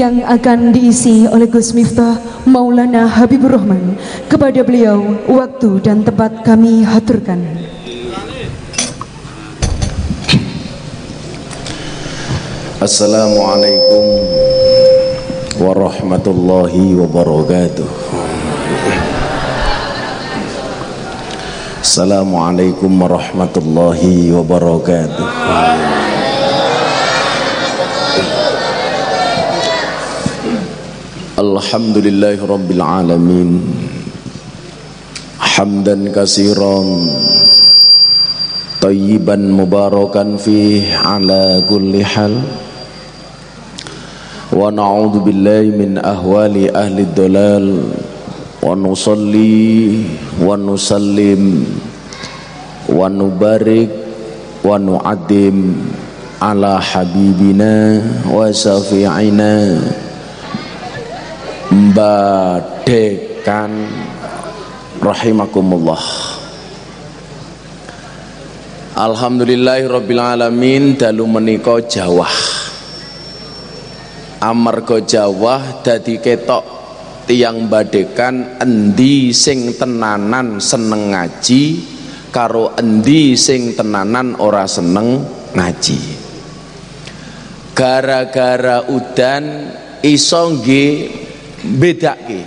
yang akan diisi oleh Gus Miftah Maulana Habibur Rahman. Kepada beliau, waktu dan tempat kami haturkan. Assalamualaikum warahmatullahi wabarakatuh. Assalamualaikum warahmatullahi wabarakatuh. الحمد لله رب العالمين. حمدا كثيرا طيبا مباركا فيه على كل حال. ونعوذ بالله من أهوال أهل الضلال. ونصلي ونسلم ونبارك ونعدم على حبيبنا وشفيعنا. Mbadekan rahimakumullah. Alhamdulillahirabbil alamin dalu menika jawah. Amarga Jawa dadi ketok tiang badekan endi sing tenanan seneng ngaji karo endi sing tenanan ora seneng ngaji. Gara-gara udan iso bedake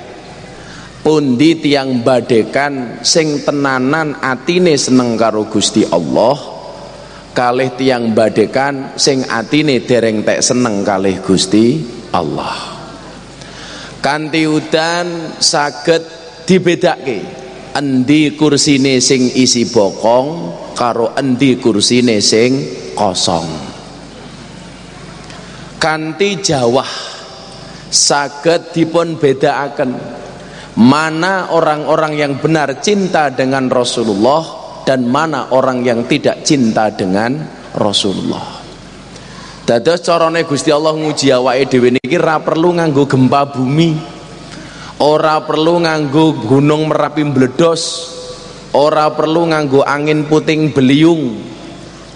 pundi tiang badekan sing tenanan atine seneng karo Gusti Allah kalih tiang badekan sing atine dereng tek seneng kalih Gusti Allah. Kanthi udan saged dibedake endi kursine sing isi bokong karo endi kursine sing kosong. Kanthi jawah saged dipun bedakaken mana orang-orang yang benar cinta dengan Rasulullah dan mana orang yang tidak cinta dengan Rasulullah. Dados carane Gusti Allah nguji awake dhewe niki ora perlu nganggo gempa bumi. Ora perlu nganggo gunung Merapi meledos. Ora perlu nganggo angin puting beliung.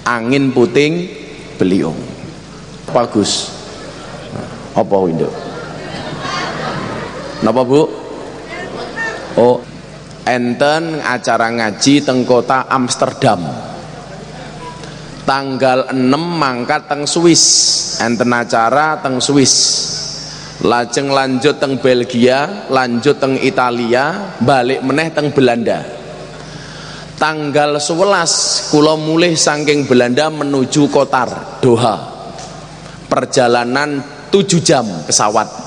Angin puting beliung. Bagus. Apa window? Napa Bu? Oh, enten acara ngaji teng kota Amsterdam. Tanggal 6 mangkat teng Swiss. Enten acara teng Swiss. Lajeng lanjut teng Belgia lanjut teng Italia balik meneh teng Belanda. Tanggal 11 kula mulih saking Belanda menuju Kotar Doha. Perjalanan 7 jam pesawat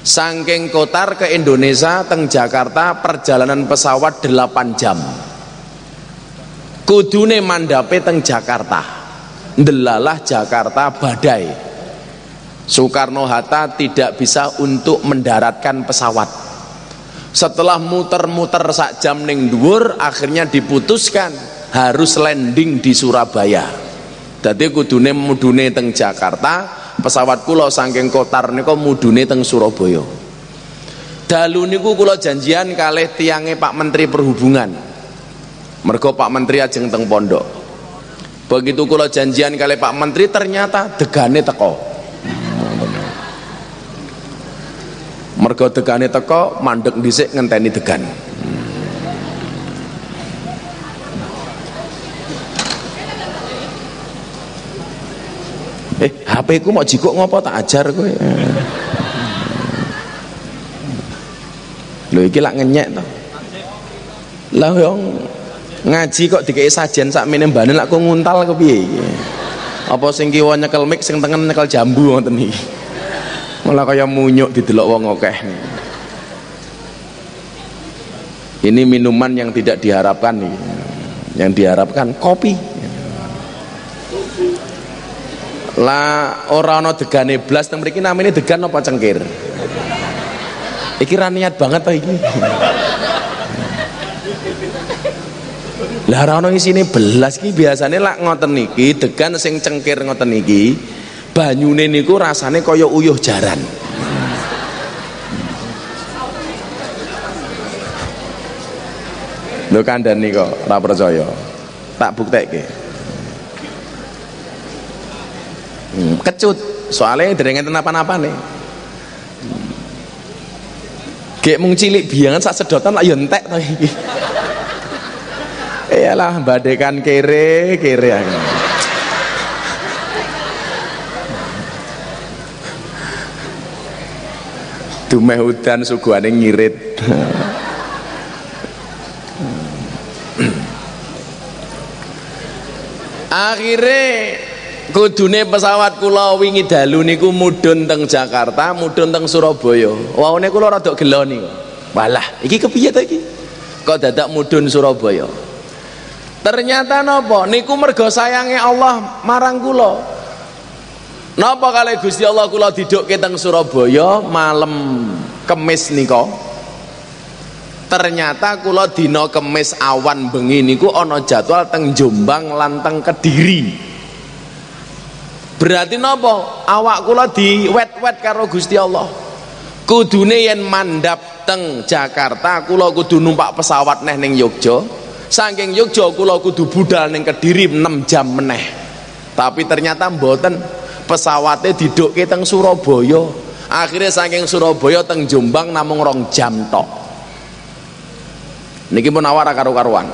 Sangking Kotar ke Indonesia teng Jakarta perjalanan pesawat 8 jam. Kudune mandape teng Jakarta. Delalah Jakarta badai. Soekarno Hatta tidak bisa untuk mendaratkan pesawat. Setelah muter-muter sak jam ning dhuwur akhirnya diputuskan harus landing di Surabaya. Jadi kudune mudune teng Jakarta pesawat kula saking kotar niku mudune teng Surabaya. Dalu niku kula janjian kalih tiange Pak Menteri Perhubungan. Mergo Pak Menteri ajeng teng pondok. Begitu kula janjian kalih Pak Menteri ternyata degane teko. Mergo degane teko mandek dhisik ngenteni degan eh HP ku mau jikuk ngopo tak ajar kowe. Lho iki lak ngenyek to. Lah yang ngaji kok dikei sajen sak mene mbane lak ku nguntal kepiye iki? Apa sing kiwa nyekel mik sing tengen nyekel jambu ngoten iki? Malah kaya munyuk didelok wong akeh. Ini minuman yang tidak diharapkan nih yang diharapkan kopi lah ora ana degane blas teng mriki namine degan apa cengkir iki ra niat banget to iki lah ora ana isine belas iki biasane lak ngoten niki degan sing cengkir ngoten niki banyune niku rasane kaya uyuh jaran Lho kandhani kok ora percaya. Tak buktekke. hmm, kecut soalnya dereng enten apa-apa nih Gek mung cilik biyangan sak sedotan lah ya entek to iki. Iyalah badekan kere kere. Dumeh udan suguhane ngirit. Akhirnya kudune pesawat kula wingi dalu niku mudhun teng Jakarta, mudhun teng Surabaya. Waune kula rada gelo niku. Walah, iki kepiye to iki? Kok dadak mudhun Surabaya? Ternyata napa? Niku mergo sayange Allah marang kula. Napa kali Gusti Allah kula didukke teng Surabaya malam Kemis nika? Ternyata kula dina Kemis awan bengi niku ana jadwal teng Jombang lan teng Kediri. Berarti napa? Awak kula diwet-wet karo Gusti Allah. Kudune yen mandap teng Jakarta kula kudu numpak pesawat neh ning Yogya. Saking Yogya kula kudu budal ning Kediri 6 jam meneh. Tapi ternyata mboten pesawatnya didukke teng Surabaya. Akhirnya saking Surabaya teng Jombang namung rong jam tok. Niki pun awara karo-karuan.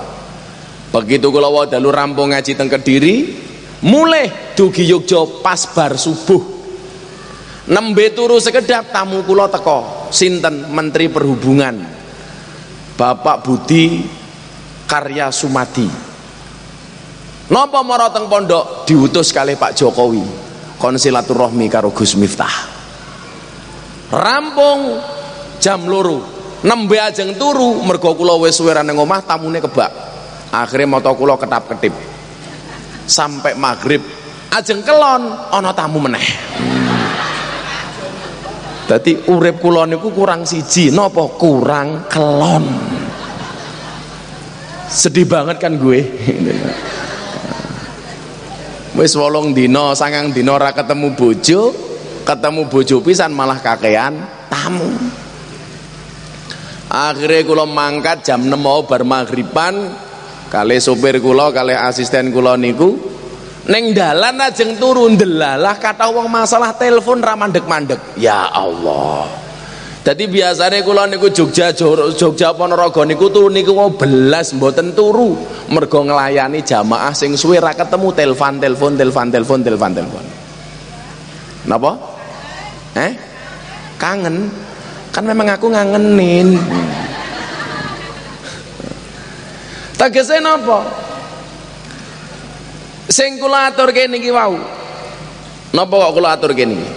Begitu kula dalu rampung ngaji teng Kediri, mulai dugi Yogja pas bar subuh. Nembe turu sekedap tamu kula teko sinten Menteri Perhubungan? Bapak Budi Karya Sumadi. Napa mara teng pondok? Diutus kali Pak Jokowi kon silaturahmi karo Gus Miftah. Rampung jam loro nembe ajeng turu mergo kula wis tamune kebak. Akhirnya moto kula ketap-ketip sampai maghrib. Ajeng kelon ana tamu meneh. Dadi urip kula niku kurang siji. Napa kurang kelon? Sedih banget kan gue? Wis wolong dino sangang dino ora ketemu bojo ketemu bojo pisan malah kakean tamu. Akhirnya kula mangkat jam 6 mau bar maghriban kali sopir kula kali asisten kula niku neng dalan ajeng turun delalah kata wong masalah telepon ra mandek-mandek. Ya Allah. Jadi biasanya kula niku Jogja Jogja Ponorogo niku turu niku mau belas mboten turu. Mergo nglayani jamaah sing suwe ra ketemu telepon telepon telepon telepon telepon telepon napa? Eh kangen. Kan memang aku ngangenin Tegese napa? Sing kula aturke niki wau. Napa kok kula aturke niki?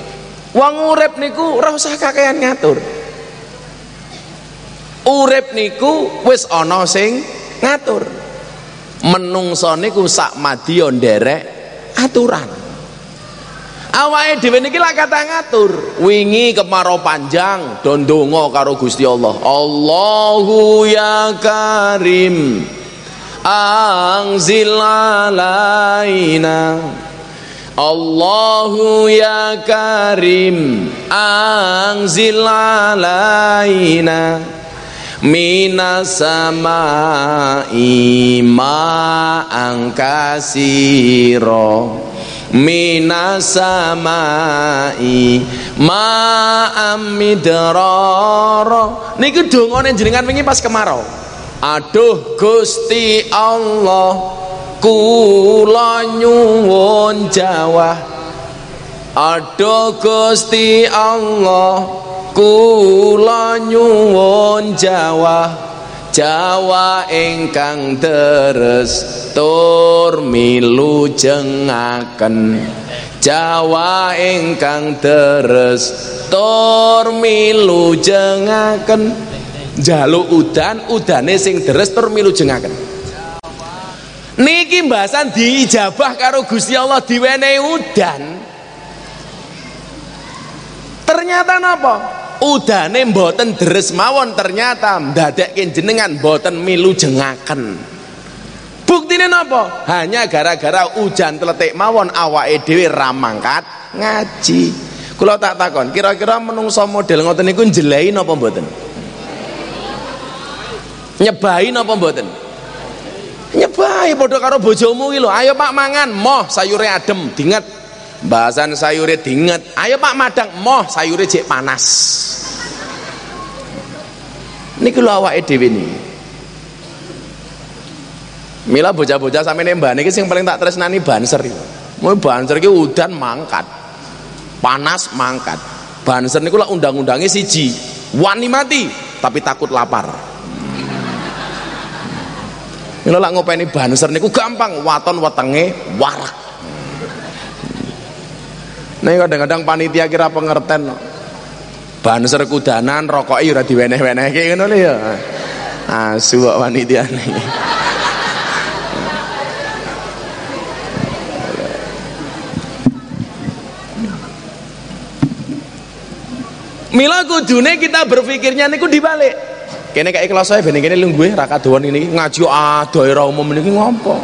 Wong urip niku ora usah kakean ngatur. Urip niku wis ana sing ngatur. Menungso niku sak madya nderek aturan. Awake dhewe niki lak kata ngatur. Wingi kemarau panjang do karo Gusti Allah. Allahu ya Karim. Anzil alaina. Allahu ya karim anzil alaina. Minas samai ma'an kasiro minas samai ma'am midrara niku dongane jenengan wingi pas kemarau Aduh Gusti Allah kula nyuwun jawah. Aduh Gusti Allah kula nyuwun jawah. Jawa ingkang deres tur milu jengaken. Jawa ingkang deres tur milu jengaken jaluk udan udane sing deres tur milu jengaken. Niki mbasan diijabah karo Gusti Allah diwenehi udan. Ternyata napa? Udane mboten deres mawon ternyata ndadekke jenengan mboten milu jengaken. Buktine napa? Hanya gara-gara ujan teletik mawon awake dhewe ra mangkat ngaji. Kula tak takon kira-kira menungso model ngoten niku njelahi napa mboten nyebahi napa mboten nyebahi padha karo bojomu iki lho ayo Pak mangan moh sayure adem dinget bahasan sayure dinget ayo Pak madang moh sayure jek panas Niki lho awake dhewe niki. Mila bocah-bocah sampe mbah niki sing paling tak tresnani banser iki. Mau banser iki udan mangkat. Panas mangkat. Banser niku lah undang-undangnya siji. Wani mati tapi takut lapar. Mila lak ngopeni banser niku gampang, waton wetenge warak. Nih kadang-kadang panitia kira pengerten. Banser kudanan, rokoknya ora diweneh-wenehke ngono lho ya. Asu kok panitia nih. Mila kudune kita berpikirnya niku dibalik. Kene kayak ikhlas saya ben kene lungguhe ra kadoan ini ngaji ah daerah umum niki ngopo.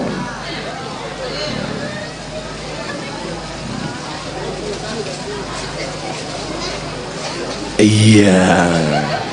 Iya. Pon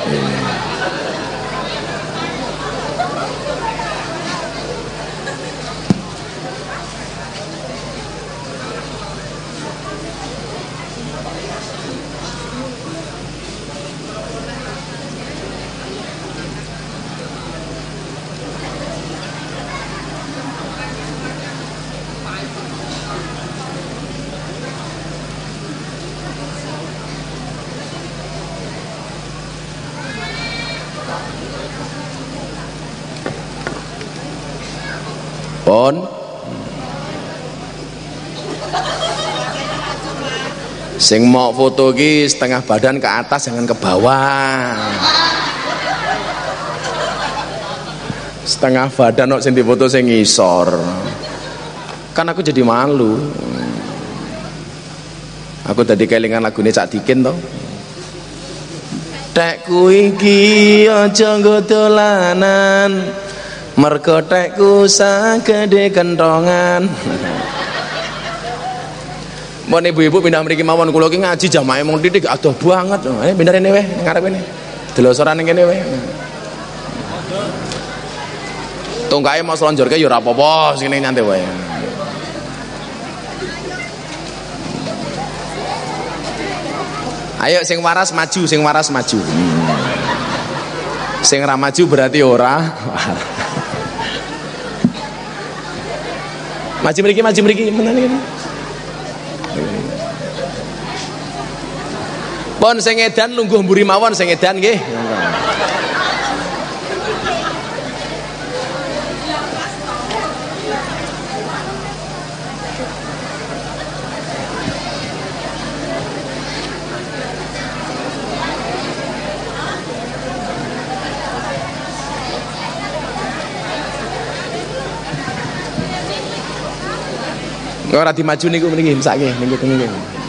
Sing mau foto ki setengah badan ke atas jangan ke bawah. Setengah badan kok sing foto sing ngisor. Kan aku jadi malu. Aku tadi kelingan lagu ini Cak Dikin toh. Tekku iki nggo dolanan mergo tekku sagede kentongan Mon ibu-ibu pindah mriki mawon kula ki ngaji jamaah mung titik adoh banget. Eh pindah rene weh ngarep ini. Delosoran ning kene weh. Tungkae mau selonjorke ya ora apa-apa sing nyantai wae. Ayo sing waras maju, sing waras maju. Sing ra maju berarti ora. maju mriki, maju mriki, menan Pon sing edan lungguh mburi mawon sing edan nggih. Ora dimaju niku mriki sakniki niku niku.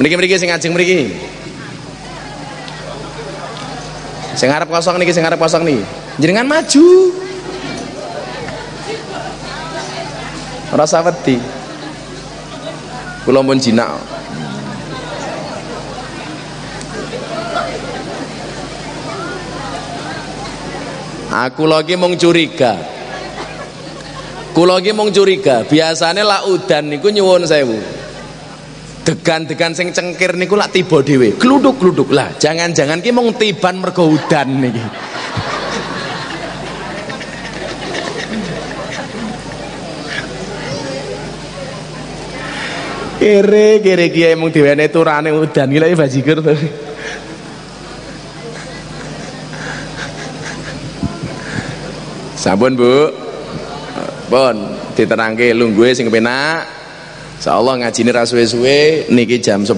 Mriki mriki sing ajeng mriki. Sing arep kosong niki sing arep kosong niki. Jenengan maju. Rasa wedi. Kula pun. Aku lagi mau curiga. Kula iki mung curiga, biasane lak udan niku nyuwun sewu. Degan-degan sing cengkir niku lak tiba dhewe. Gluduk-gluduk lah, jangan-jangan ki mung tiban mergo udan niki. Kere kere kiai mung diwene turane udan iki lek bajigur to. Sampun, Bu. Pun diterangke lungguhe sing penak. Insyaallah ngajine ra suwe-suwe niki jam 10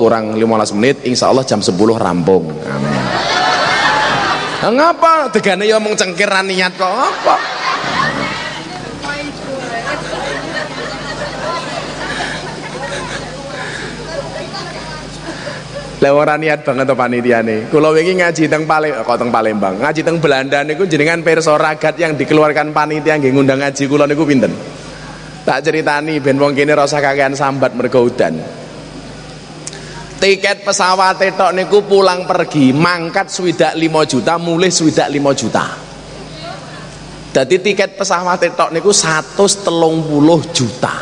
kurang 15 menit insyaallah jam 10 rampung. Amin. Ngapa degane ya mung cengkir niat kok apa? Lah niat banget to panitiane. Kula wingi ngaji teng Palembang, kok teng Palembang. Ngaji teng Belanda niku jenengan perso ragat yang dikeluarkan panitia nggih ngundang ngaji kula niku pinten? Tak ceritani ben wong kene rasa kakean sambat mergo udan. Tiket pesawat tok niku pulang pergi mangkat swidak 5 juta, mulih swidak 5 juta. Jadi tiket pesawat tok niku 130 juta.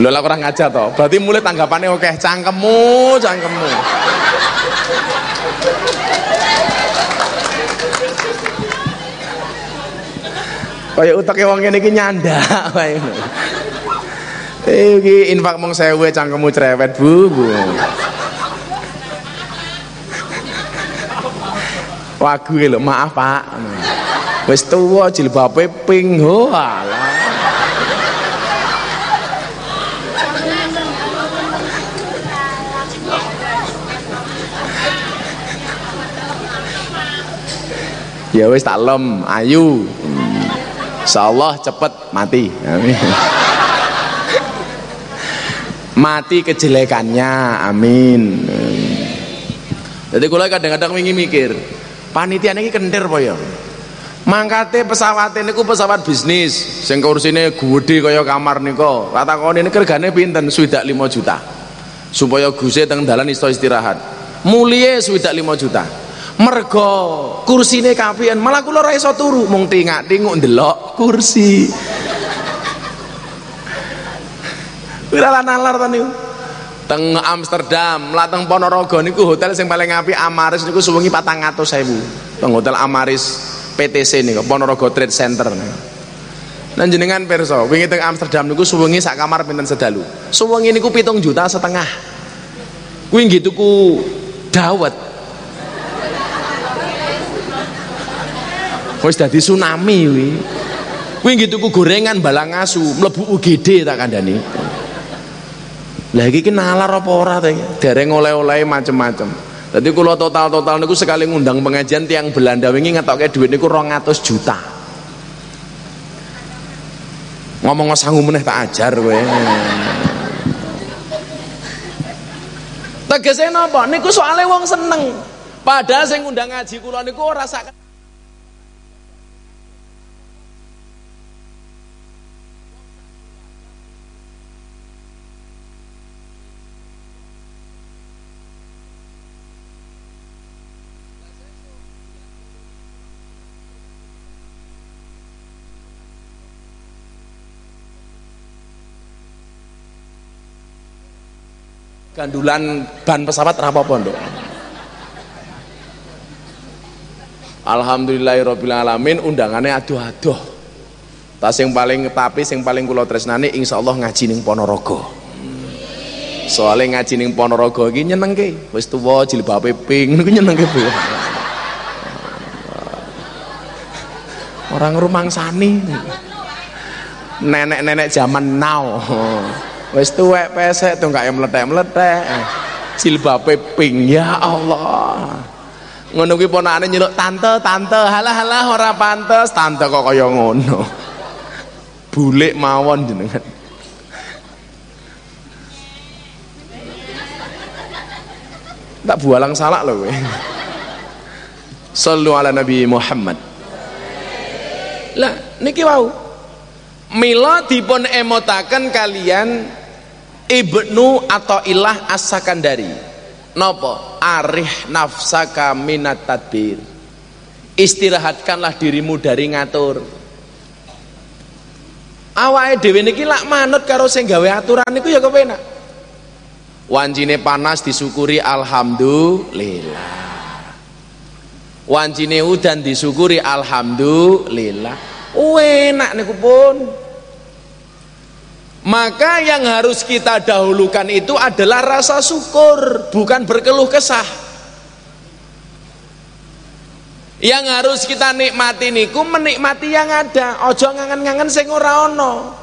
Lho lah kurang aja toh. Berarti mulai tanggapannya oke, cangkemmu, cangkemmu. Kayak utake wong ngene iki nyandak wae. Eh iki infak mung 1000 cangkemmu cerewet, Bu. bu. Wagu lho, maaf Pak. Wis tuwa jilbabe pink ho alah. Ya wis tak lem, ayu. Insyaallah cepet mati. Amin. mati kejelekannya. Amin. Jadi kula kadang-kadang wingi mikir, panitia ini kentir apa ya? Mangkate pesawat ini ku pesawat bisnis sing kursine gede kaya kamar niko. Kata kau ini kerjanya pinten sudah 5 juta. Supaya guse teng dalan iso istirahat. Mulie sudah 5 juta mergo kursine kapian malah kula ora iso turu. Mung tingak-tinguk ndelok kursi. Wira nalar to niku? Teng Amsterdam lah teng Ponorogo niku hotel sing paling apik Amaris niku suwengi 400.000 teng hotel Amaris PTC niku Ponorogo Trade Center niku. Lan jenengan perso, wingi teng Amsterdam niku suwengi sak kamar pinten sedalu. Suwengi niku pitung juta setengah. Kuwi nggih tuku dawet wis dadi tsunami kuwi kuwi nggih tuku gorengan balang asu mlebu UGD tak kandhani. Lah iki ki nalar apa ora ta dereng oleh-oleh macem-macem. Dadi kula total-total niku sekali ngundang pengajian tiang Belanda wingi ngetokke dhuwit niku 200 juta. Ngomong sangu meneh tak ajar kowe. Tegese napa? Niku soalnya wong seneng. Padahal sing ngundang ngaji kula niku ora sak gandulan ban pesawat apa pondok Alhamdulillahirabbil alamin undangannya aduh-aduh. Tas yang paling tapi sing paling kula tresnani insyaallah ngaji ning Ponorogo. Soale ngaji ning Ponorogo iki nyenengke. Wis tuwa jilbabe pink niku nyenengke Bu. Orang rumang sani. Nenek-nenek zaman now wis tuwek pesek tuh yang meletek-meletek. Jilbabe pink ya Allah. Ngono kuwi ponakane nyeluk tante tante halah halah ora pantes. Tante kok kaya ngono. Bulik mawon jenengan. Tak bualang salah loh kowe. Sallu ala Nabi Muhammad. Lah niki wau. Mila dipun emotaken kalian Ibnu atau ilah as-sakandari. Nopo? Arih nafsaka minat tadbir. Istirahatkanlah dirimu dari ngatur. Awake dhewe niki lak manut karo sing gawe aturan niku ya kepenak wancine panas disyukuri alhamdulillah. Wancine udan disyukuri alhamdulillah. Enak niku pun maka yang harus kita dahulukan itu adalah rasa syukur bukan berkeluh kesah yang harus kita nikmati niku menikmati yang ada ojo ngangen-ngangen sing ora ana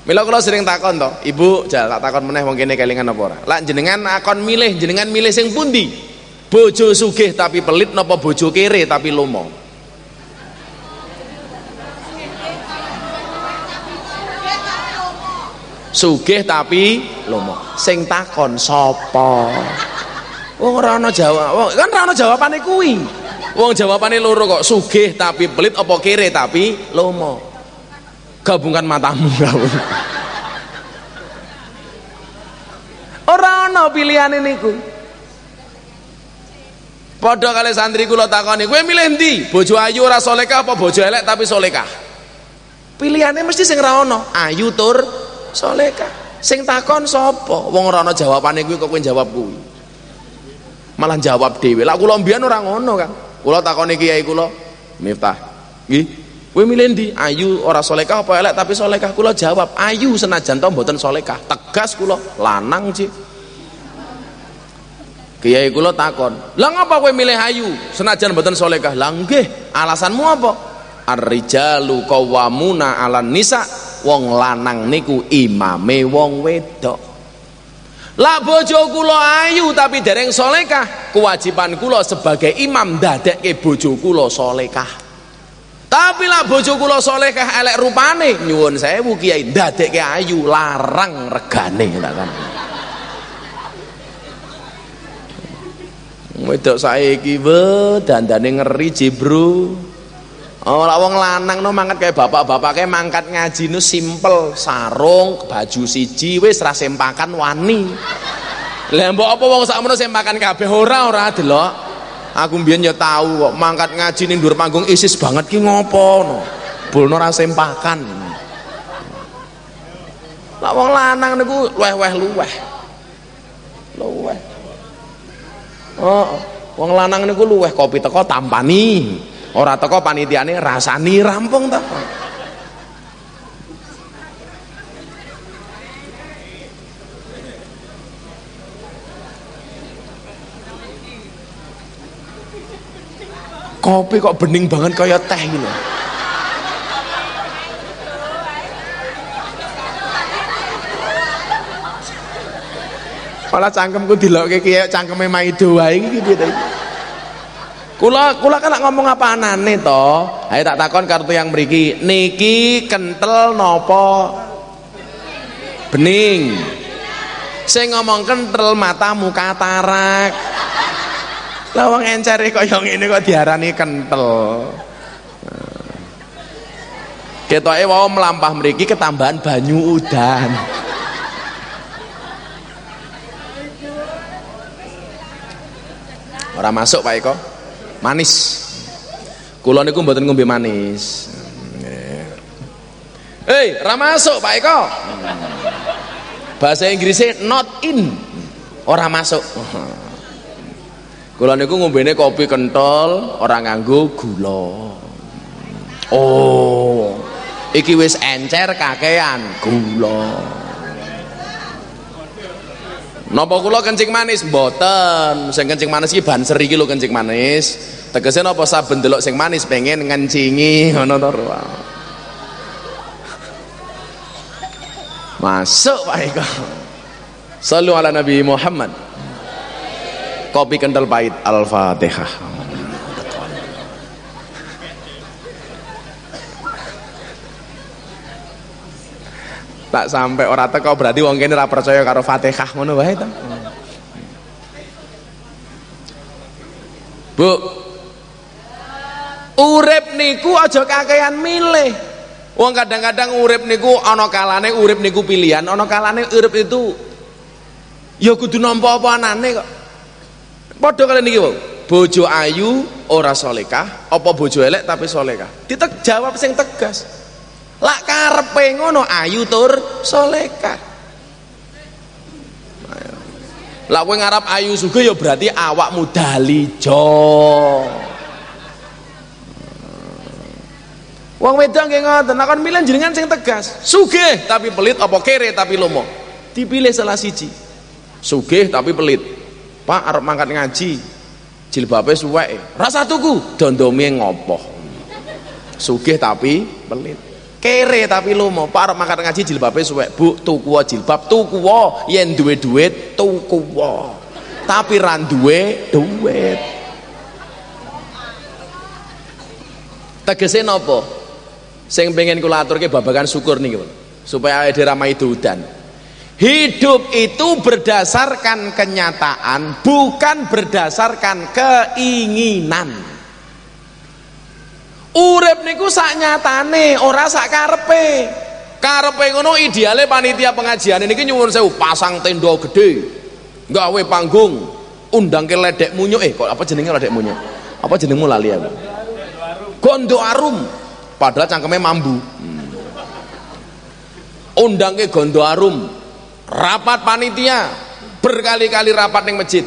Mila kula sering takon to, Ibu, jal tak takon meneh wong kene kelingan apa ora. Lah jenengan akon milih, jenengan milih sing pundi? Bojo sugih tapi pelit napa bojo kere tapi lomo? Sugih tapi lomo. Sing takon sapa? Wong ora ana jawab kan ora ana jawabane kuwi. Wong jawabane loro kok sugih tapi pelit apa kere tapi lomo. Gabungkan matamu gabung ora ana pilihane niku padha kali santri kula takoni kowe milih ndi bojo ayu ora solekah apa bojo elek tapi solekah pilihannya mesti sing ra ayu tur soleka sing takon sapa? Wong ana jawabane kuwi kok jawab kuwi. Malah jawab dhewe. Lak kula mbiyen ora ngono kan kula takoni kiai kula Miftah nggih. Kowe milih ayu ora soleka apa elek? Tapi soleka kula jawab ayu senajan to mboten soleka tegas kula lanang sih Kiai kula takon, "Lah ngapa kowe milih ayu? Senajan mboten solekah?" Lah nggih, alasanmu apa? Ar-rijalu qawwamuna 'alan nisa. Wong lanang niku imame wong wedok. Lah bojo kula ayu tapi dereng solekah, kewajiban kula sebagai imam dadekke bojo kula solekah. Tapi lah bojo kula solekah elek rupane, nyuwun sewu kiai dadekke ayu larang regane kan. Wedok saiki we dandane ngeri jebro. Oh, lah wong lanang no mangkat kayak bapak-bapak kayak mangkat ngaji no simple, sarung, baju siji wis ra sempakan wani. Lah apa wong sakmono sempakan kabeh ora ora delok. Aku mbiyen ya tahu kok mangkat ngaji ning dhuwur panggung isis banget ki ngopo no. Bulno ra sempakan. Lah wong lanang niku luweh-luweh luweh. Luweh. Oh, wong lanang niku luweh kopi teko tampani. Ora teko panitiane rasani rampung ta. Kopi kok bening banget kaya teh gitu. Malah cangkemku dilokke kaya cangkeme Maido wae iki piye Kula kula kan ngomong apa anane to? Ayo tak takon kartu yang mriki. Niki kental nopo? Bening. Sing ngomong kental matamu katarak. Lah wong encere kaya ngene kok diarani kental. Ketoke wau melampah mriki ketambahan banyu udan. Ora masuk Pak Eko manis kula niku mboten ngombe manis Hei, ra masuk Pak Eko. Bahasa Inggrisnya not in. Ora masuk. Kula niku ngombene kopi kental, ora nganggo gula. Oh. Iki wis encer kakean gula. Napa kula kencing manis? Mboten. Sing kencing manis iki ban seri iki lho kencing manis. Tegese napa saben delok sing manis pengen ngencingi ngono to Masuk Pak Eko. Sallu ala Nabi Muhammad. Kopi kental pahit Al-Fatihah. Tak sampai orang teko berarti wong kene ora percaya karo Fatihah ngono wae. Bu. Urip niku aja kakean milih. Wong kadang-kadang urip niku ana kalane urip niku pilihan, ana kalane urip itu ya kudu nampa apa anane kok. Padha kalian niki, Bojo ayu ora solekah, apa bojo elek tapi solekah? Ditek jawab sing tegas lak karepe ngono ayu tur soleka lak kowe ngarep ayu sugih ya berarti awakmu dalijo Wong wedok nggih ngoten, nek kon milih jenengan sing tegas. Sugih tapi pelit apa kere tapi lomo. Dipilih salah siji. Sugih tapi pelit. Pak arep mangkat ngaji. Jilbabe suweke. Rasa tuku, dondome ngopo. Sugih tapi pelit kere tapi lu mau. Para makan ngaji jilbabe suwek. Bu tuku jilbab. Tuku yen duwe duit tuku tapi ran duwe duit. Tegese napa? Sing pengen kula aturke babagan syukur nih supaya ada ramai dudan. Hidup itu berdasarkan kenyataan bukan berdasarkan keinginan Urip niku sak nyatane, ora sak karepe. Karepe ngono ideale panitia pengajian ini nyuwun sewu pasang tenda gede. Gawe panggung, undang ke ledek munyuk eh kok apa jenenge ledek munyuk? Apa jenengmu lali aku? Gondo arum. Padahal cangkeme mambu. Hmm. undang ke gondo arum rapat panitia berkali-kali rapat ning masjid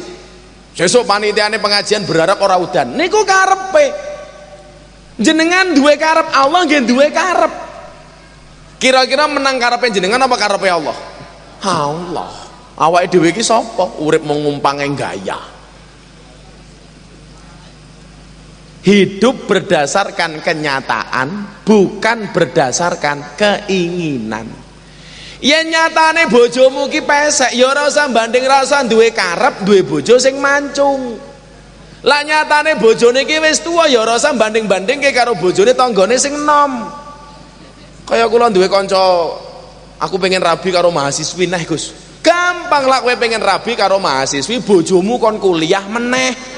sesuk panitiane pengajian berharap ora udan niku karepe jenengan duwe karep? Allah nggih duwe karep. Kira-kira menang karepe jenengan apa karepe Allah? Allah. Awake dhewe iki sapa? Urip mengumpange gaya. Hidup berdasarkan kenyataan bukan berdasarkan keinginan. Ya nyatane bojomu ki pesek ya ora usah banding ora usah duwe karep duwe bojo sing mancung lah nyatane bojone ki wis tuwa ya ora usah banding-bandingke karo bojone tanggane sing nom kaya kula duwe kanca aku pengen rabi karo mahasiswi nah Gus gampang lah kowe pengen rabi karo mahasiswi bojomu kon kuliah meneh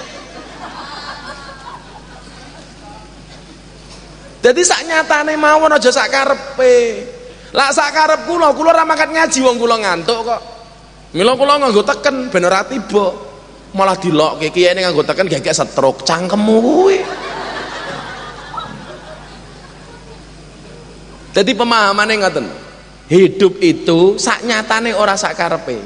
Jadi sak nyatane mawon aja sak karepe. Lah sak karep kula, kula ora ngaji wong kula ngantuk kok. Mila kula nganggo teken ben ora tiba. Malah dilokke kiyene nganggo teken gegek stroke cangkemmu kuwi. Jadi pemahamannya ngoten. Hidup itu sak nyatane ora sak karepe.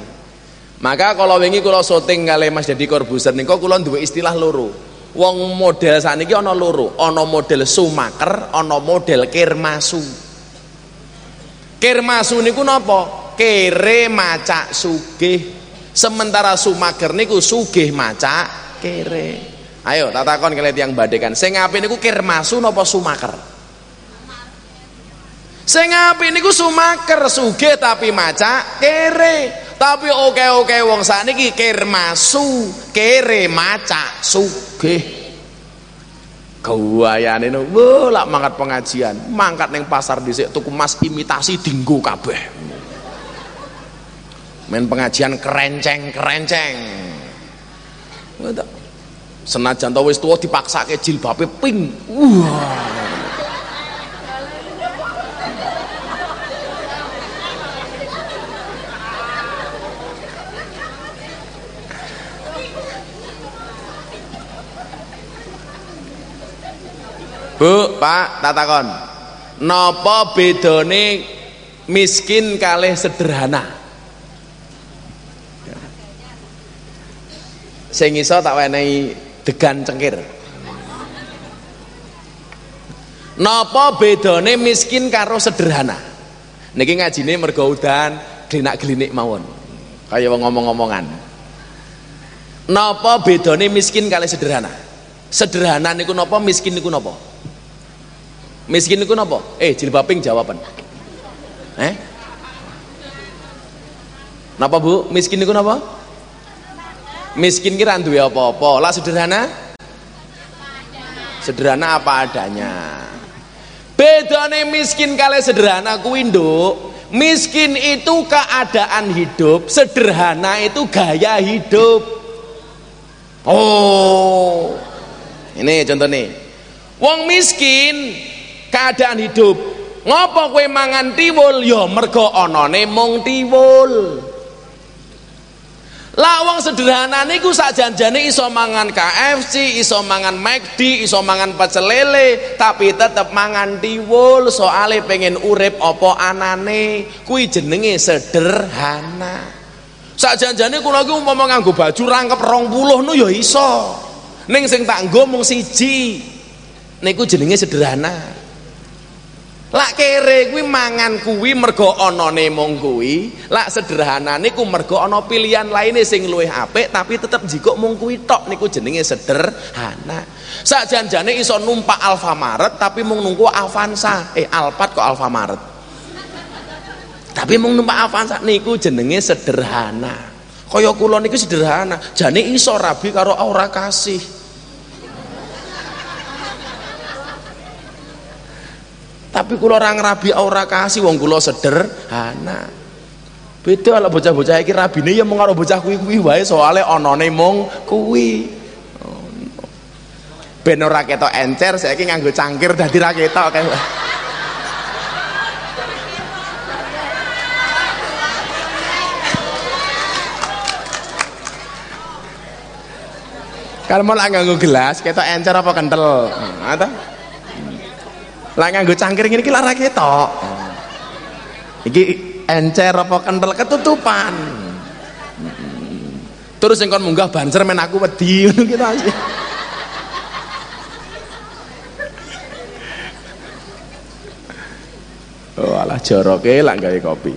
Maka kalau wingi kula syuting kali Mas Dedi Corbuzier niku kula duwe istilah loro. Wong model saniki ana loro, ana model sumaker, ana model kirmasu. Kirmasu niku napa? Kere macak sugih. Sementara sumaker niku sugih macak kere. Ayo tak takon kalian yang badekan. Sing apik niku kirmasu napa sumaker? Sing apik niku sumaker, sugih tapi macak kere. Tapi oke-oke wong sakniki kirmasu, kere maca sugih. Gawayane wo lak mangkat pengajian, mangkat ning pasar dhisik tuku mas imitasi dinggo kabeh. Men pengajian kerenceng-kerenceng. Senajan to wis tuwa dipaksake jilbabe pink. Wah. Bu, Pak, tak takon. Napa bedane miskin kalih sederhana? Sing iso tak wenehi degan cengkir. Napa bedane miskin karo sederhana? Niki ngajine mergo udan glinak glinik mawon. Kaya wong ngomong-ngomongan. Napa bedane miskin kalih sederhana? Sederhana niku napa, miskin niku napa? Miskin itu napa? Eh, jilbabing jawaban. Eh? Napa Bu? Miskin itu napa? Miskin kira duwe apa-apa. Lah sederhana? Sederhana apa adanya. Bedane miskin kali sederhana kuwi. Miskin itu keadaan hidup, sederhana itu gaya hidup. Oh. Ini contoh nih. Wong miskin keadaan hidup ngopo kue mangan tiwul ya mergo onone mung tiwul lah wong sederhana niku sak janjane iso mangan KFC, iso mangan McD, iso mangan pecel lele, tapi tetep mangan tiwul soale pengen urip apa anane. Kuwi jenenge sederhana. Sak janjane kula iki umpama nganggo baju rangkep 20 no ya iso. Ning sing tak nggo mung siji. Niku jenenge sederhana. Lak kere kuwi mangan kuwi mergo anane mung kuwi, lak sederhanane ku mergo ana pilihan lainnya sing luwih apik tapi tetep jikok mung kuwi tok niku jenenge sederhana. Sakjanjane iso numpak Alfamaret tapi mung nunggu Avanza. Eh Alphard kok Alfamaret. Tapi mung numpak Avanza niku jenenge sederhana. Kaya kula niku sederhana, jane iso rabi karo ora kasih. Tapi kula orang rabi ora kasih wong kula sederhana. Beda lah bocah-bocah iki rabine ya mung karo bocah kuwi-kuwi wae soalé anane mung kuwi. Ben ora ketok encer saiki nganggo cangkir dadi ra ketok kae. Kalau mau nganggo gelas, ketok encer apa kental? Hmm, lah nganggo cangkir ngene iki lara ketok. Iki encer apa kental ketutupan terus yang kon munggah banser men aku wedi ngono gitu aja Oh alah joroke lah gawe kopi.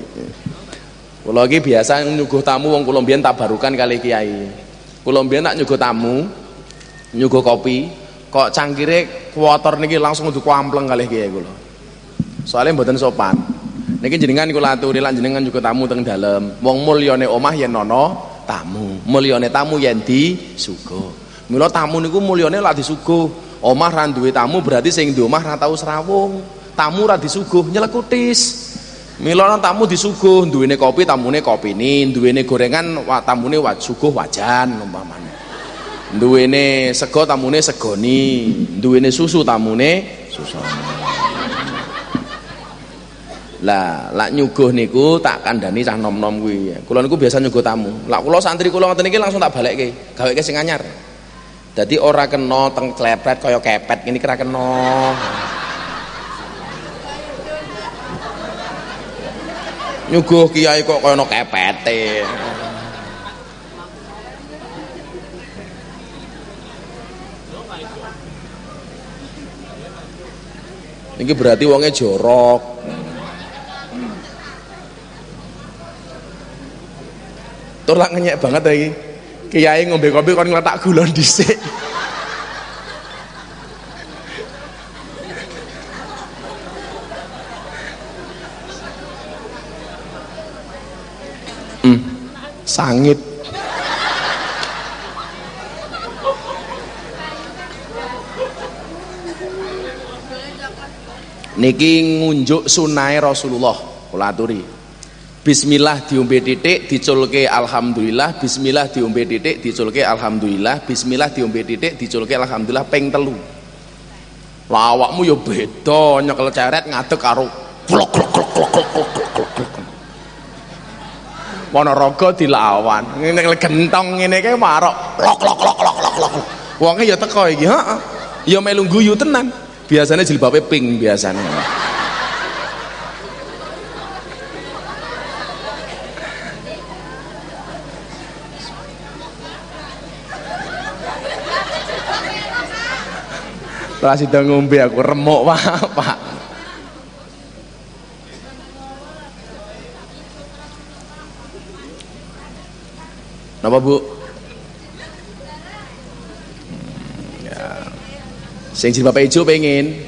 Kula iki biasa nyuguh tamu wong kula mbiyen tabarukan kali kiai. Kula mbiyen nak nyuguh tamu, nyuguh kopi, kok cangkire kuotor niki langsung kudu ampleng kali kiai kula. Soalnya mboten sopan. Niki jenengan kula aturi lan jenengan juga tamu teng dalem. Wong mulyane omah yen nono tamu. Mulyane tamu yen di sugo. Mula tamu niku mulyane lak disuguh. Omah ra tamu berarti sing di omah ra serawung tamu ra disuguh nyelekutis Mila tamu disuguh, duwene kopi tamune kopini, duwene gorengan tamune wa, suguh wajan umpamane. Duwene sego tamune segoni, duwene susu tamune susu. Lah, lak nyuguh niku tak kandhani cah nom-nom kuwi. Kula niku biasa nyuguh tamu. Lak kula santri kula ngoten iki langsung tak balekke, gaweke sing anyar. Dadi ora kena teng klepet kaya kepet ngene kira kena. nyuguh kiai kok kaya ana kepete ini berarti wongnya jorok. Tur lak ngenyek banget lagi. Kiai ngombe kopi kon ngletak gula dhisik. Sangit niki ngunjuk sunai Rasulullah kula aturi Bismillah diombe titik diculke alhamdulillah bismillah diombe titik diculke alhamdulillah bismillah diombe titik diculke alhamdulillah ping telu lawakmu ya beda nyekel ceret ngadeg karo klok klok klok klok klok klok dilawan. Ngene gentong ngene kae marok lok lok lok lok lok lok. Wonge ya teko. Ya melu guyu tenan. Biasanya jilbabe pink biasanya. Lah sida ngombe aku remuk Pak, Pak. Napa Bu? Sing bapak ijo pengen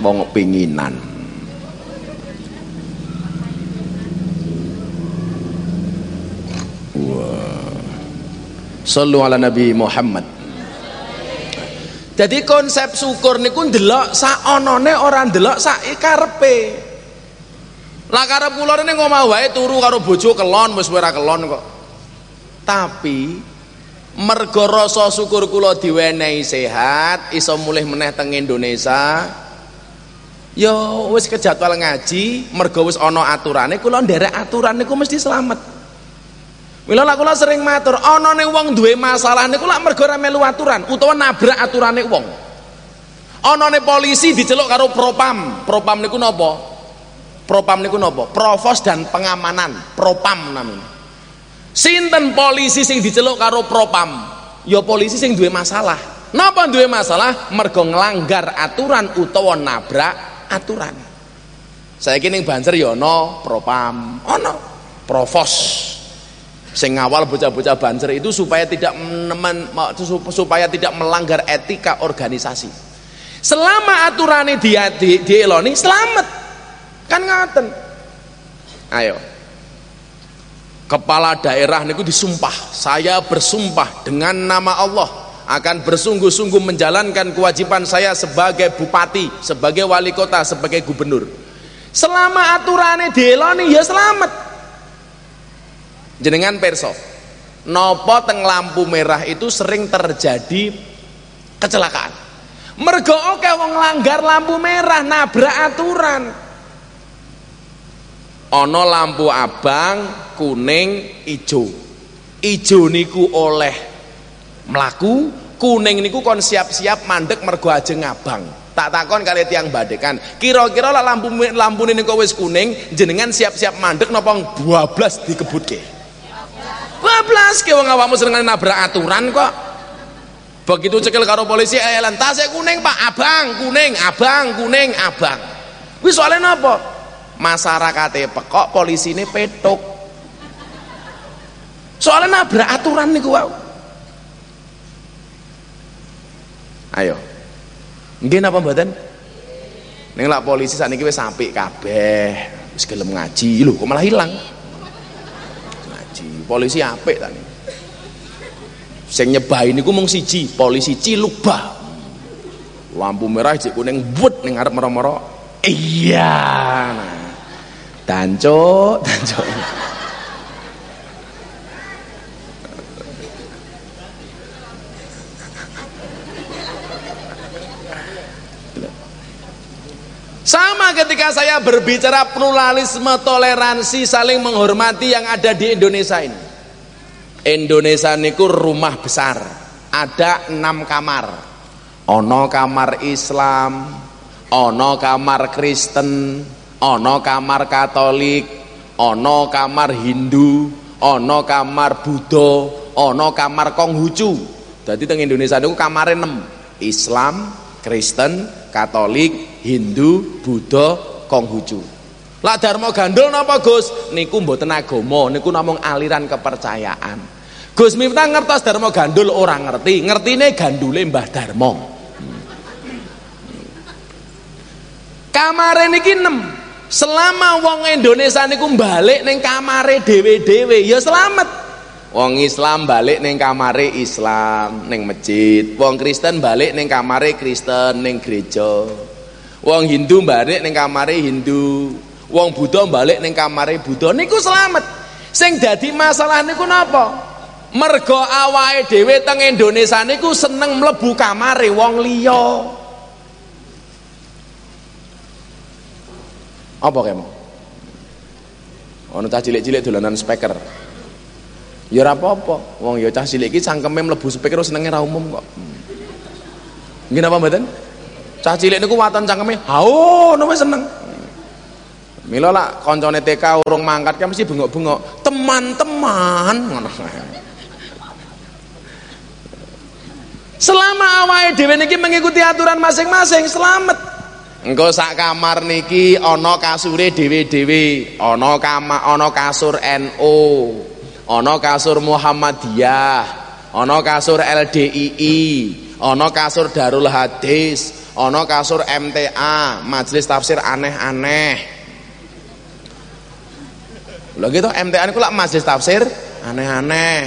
mau penginan. Wah. Sallu ala Nabi Muhammad. Jadi konsep syukur niku ndelok saonone ora ndelok sak karepe. Lah karep kula ngomah wae turu karo bojo kelon wis kelon kok tapi mergo rasa syukur kula diwenehi sehat iso mulih meneh teng Indonesia ya wis kejadwal ngaji mergo wis ana aturane kula nderek aturan niku mesti selamat Mila lak kula sering matur, ana ning wong duwe masalah niku lak mergo ora melu aturan utawa nabrak aturane wong. Ana polisi diceluk karo propam. Propam niku napa? Propam niku napa? Provos dan pengamanan, propam namanya. Sinten polisi sing diceluk karo propam? Ya polisi sing duwe masalah. Napa duwe masalah? Mergo nglanggar aturan utawa nabrak aturan. Saya kini Banser ya ana propam, ana provos sing ngawal bocah-bocah Banser itu supaya tidak meneman, supaya tidak melanggar etika organisasi. Selama aturannya dia di, dieloni selamat. Kan ngaten. Ayo kepala daerah niku disumpah. Saya bersumpah dengan nama Allah akan bersungguh-sungguh menjalankan kewajiban saya sebagai bupati sebagai wali kota sebagai gubernur. Selama aturannya dieloni ya selamat. Jenengan perso nopo teng lampu merah itu sering terjadi kecelakaan. Mergo oke wong langgar lampu merah nabrak aturan ono lampu abang kuning ijo. Ijo niku oleh melaku kuning niku kon siap-siap mandek mergo ajeng ngabang. Tak takon kali tiang badekan. Kira-kira lah lampu lampu ini kau wis kuning jenengan siap-siap mandek napa bablas dikebutke? bablas ke wong awakmu seneng nabrak aturan kok. Begitu cekel karo polisi ayelan tasnya kuning pak? Abang kuning abang kuning abang. Wis soalnya napa masyarakatnya pekok polisi ini petuk soalnya nabrak aturan nih gua ayo Nggih napa mboten? Ning lak polisi sakniki wis apik kabeh, wis gelem ngaji. Lho, kok malah hilang? Ngaji. Polisi apik ta niku. Sing nyebahi niku mung siji, polisi Cilubah. Lampu merah jek kuning but ning arep mero-mero. Iya. Nah. Dancuk, dancuk. Sama ketika saya berbicara pluralisme, toleransi, saling menghormati yang ada di Indonesia ini. Indonesia niku rumah besar, ada enam kamar. Ono kamar Islam, ono kamar Kristen, ono kamar Katolik, ono kamar Hindu, ono kamar Buddha, ono kamar Konghucu. Jadi teng Indonesia niku kamare 6. Islam, Kristen, Katolik, Hindu, Buddha, Konghucu. Lah Dharma Gandul napa Gus? Niku mboten agama, niku namung aliran kepercayaan. Gus Miftah ngertos Dharma Gandul orang ngerti, ngertine gandule Mbah Dharma. Kamare niki 6. Selama wong Indonesia niku balik ning kamare dhewe-dhewe ya selamat. Wong Islam balik ning kamare Islam ning masjid, wong Kristen balik ning kamare Kristen ning gereja. Wong Hindu balik ning kamare Hindu. Wong Buddha balik ning kamare Buddha. Niku selamat. Sing dadi masalah niku napa? Mergo awake dhewe teng Indonesia niku seneng mlebu kamare wong liya. Apa kemo? Ono cah cilik-cilik dolanan speaker. Ya ora apa-apa. Wong ya cah cilik iki cangkeme mlebu speaker senenge ra umum kok. Nggih napa mboten? Cah cilik niku waton cangkeme, "Hao, nopo seneng." Mila lah koncone TK urung mangkat kan mesti bengok-bengok, "Teman-teman." Ngono. Selama awake dhewe niki mengikuti aturan masing-masing, selamat. Engko sak kamar niki ana kasure dhewe-dhewe, ana kamar ana kasur NU, ana kasur Muhammadiyah, ana kasur LDII, ana kasur Darul Hadis, ana kasur MTA, majelis tafsir aneh-aneh. Lha gitu MTA niku lak majelis tafsir aneh-aneh.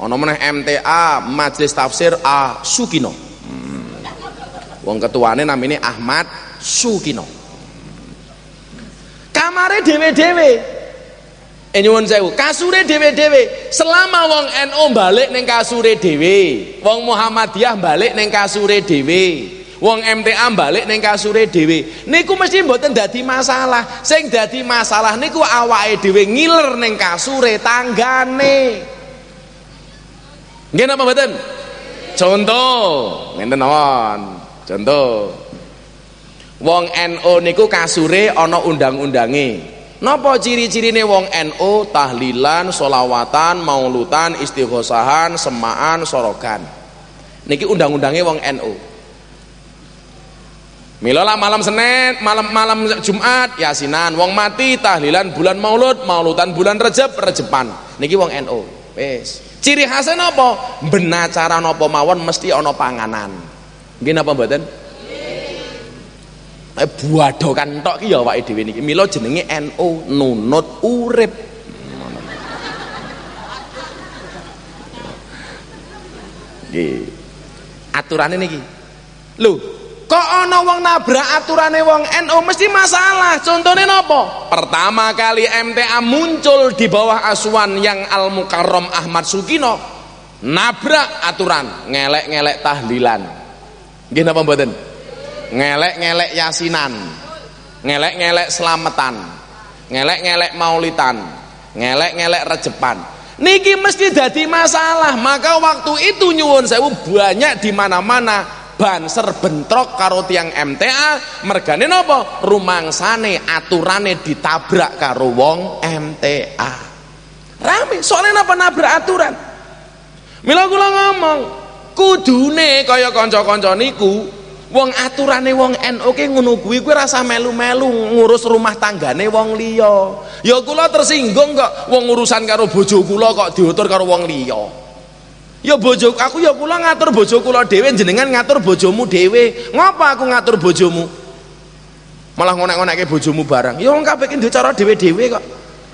Ana meneh MTA, majelis tafsir A Sukino. Hmm. Wong ketuane namine Ahmad Sukino. Kamare dhewe-dhewe. Eh nyuwun sewu, kasure dhewe-dhewe. Selama wong NU balik ning kasure dhewe, wong Muhammadiyah balik ning kasure dhewe. Wong MTA balik ning kasure dhewe. Niku mesti mboten dadi masalah. Sing dadi masalah niku awake dhewe ngiler ning kasure tanggane. Nggih napa mboten? Contoh, ngenten mawon. Contoh. Wong NU niku kasure ana undang-undange. Napa ciri-cirine wong NU tahlilan, solawatan, maulutan, istighosahan, semaan, sorogan. Niki undang-undange wong NU. Milola malam Senin, malam malam Jumat yasinan, wong mati tahlilan bulan Maulud, maulutan bulan Rejab, Rejepan. Niki wong NU. Wis. Ciri khasnya napa? Benacara napa mawon mesti ana panganan. Nggih napa mboten? Eh buadokan tok ki ya awake dhewe niki. Mila jenenge NU, nunut urip. Nggih. Aturane niki. Lho, kok ana wong nabrak aturane wong NU mesti masalah. Contohnya napa? Pertama kali MTA muncul di bawah asuhan yang Al Mukarram Ahmad Sukino nabrak aturan, ngelek-ngelek tahlilan. Nggih napa mboten? Ngelek-ngelek yasinan. Ngelek-ngelek selamatan ngelek-ngelek maulitan. Ngelek-ngelek rejepan. Niki mesti jadi masalah. Maka waktu itu nyuwun sewu banyak di mana-mana banser bentrok karo tiang MTA mergane napa? Rumangsane aturane ditabrak karo wong MTA rame. Soalnya napa nabrak aturan? Mila kula ngomong kudune kaya kanca-kanca niku wong aturane wong NU ki ngono kuwi kuwi rasa melu-melu ngurus rumah tanggane wong liya ya kula tersinggung kok wong urusan karo bojo kula kok diutur karo wong liya Ya bojo aku ya kula ngatur bojo kula dhewe jenengan ngatur bojomu dhewe. Ngapa aku ngatur bojomu? Malah ngonek-ngonekke bojomu barang. Ya wong kabeh ki cara dhewe-dhewe kok.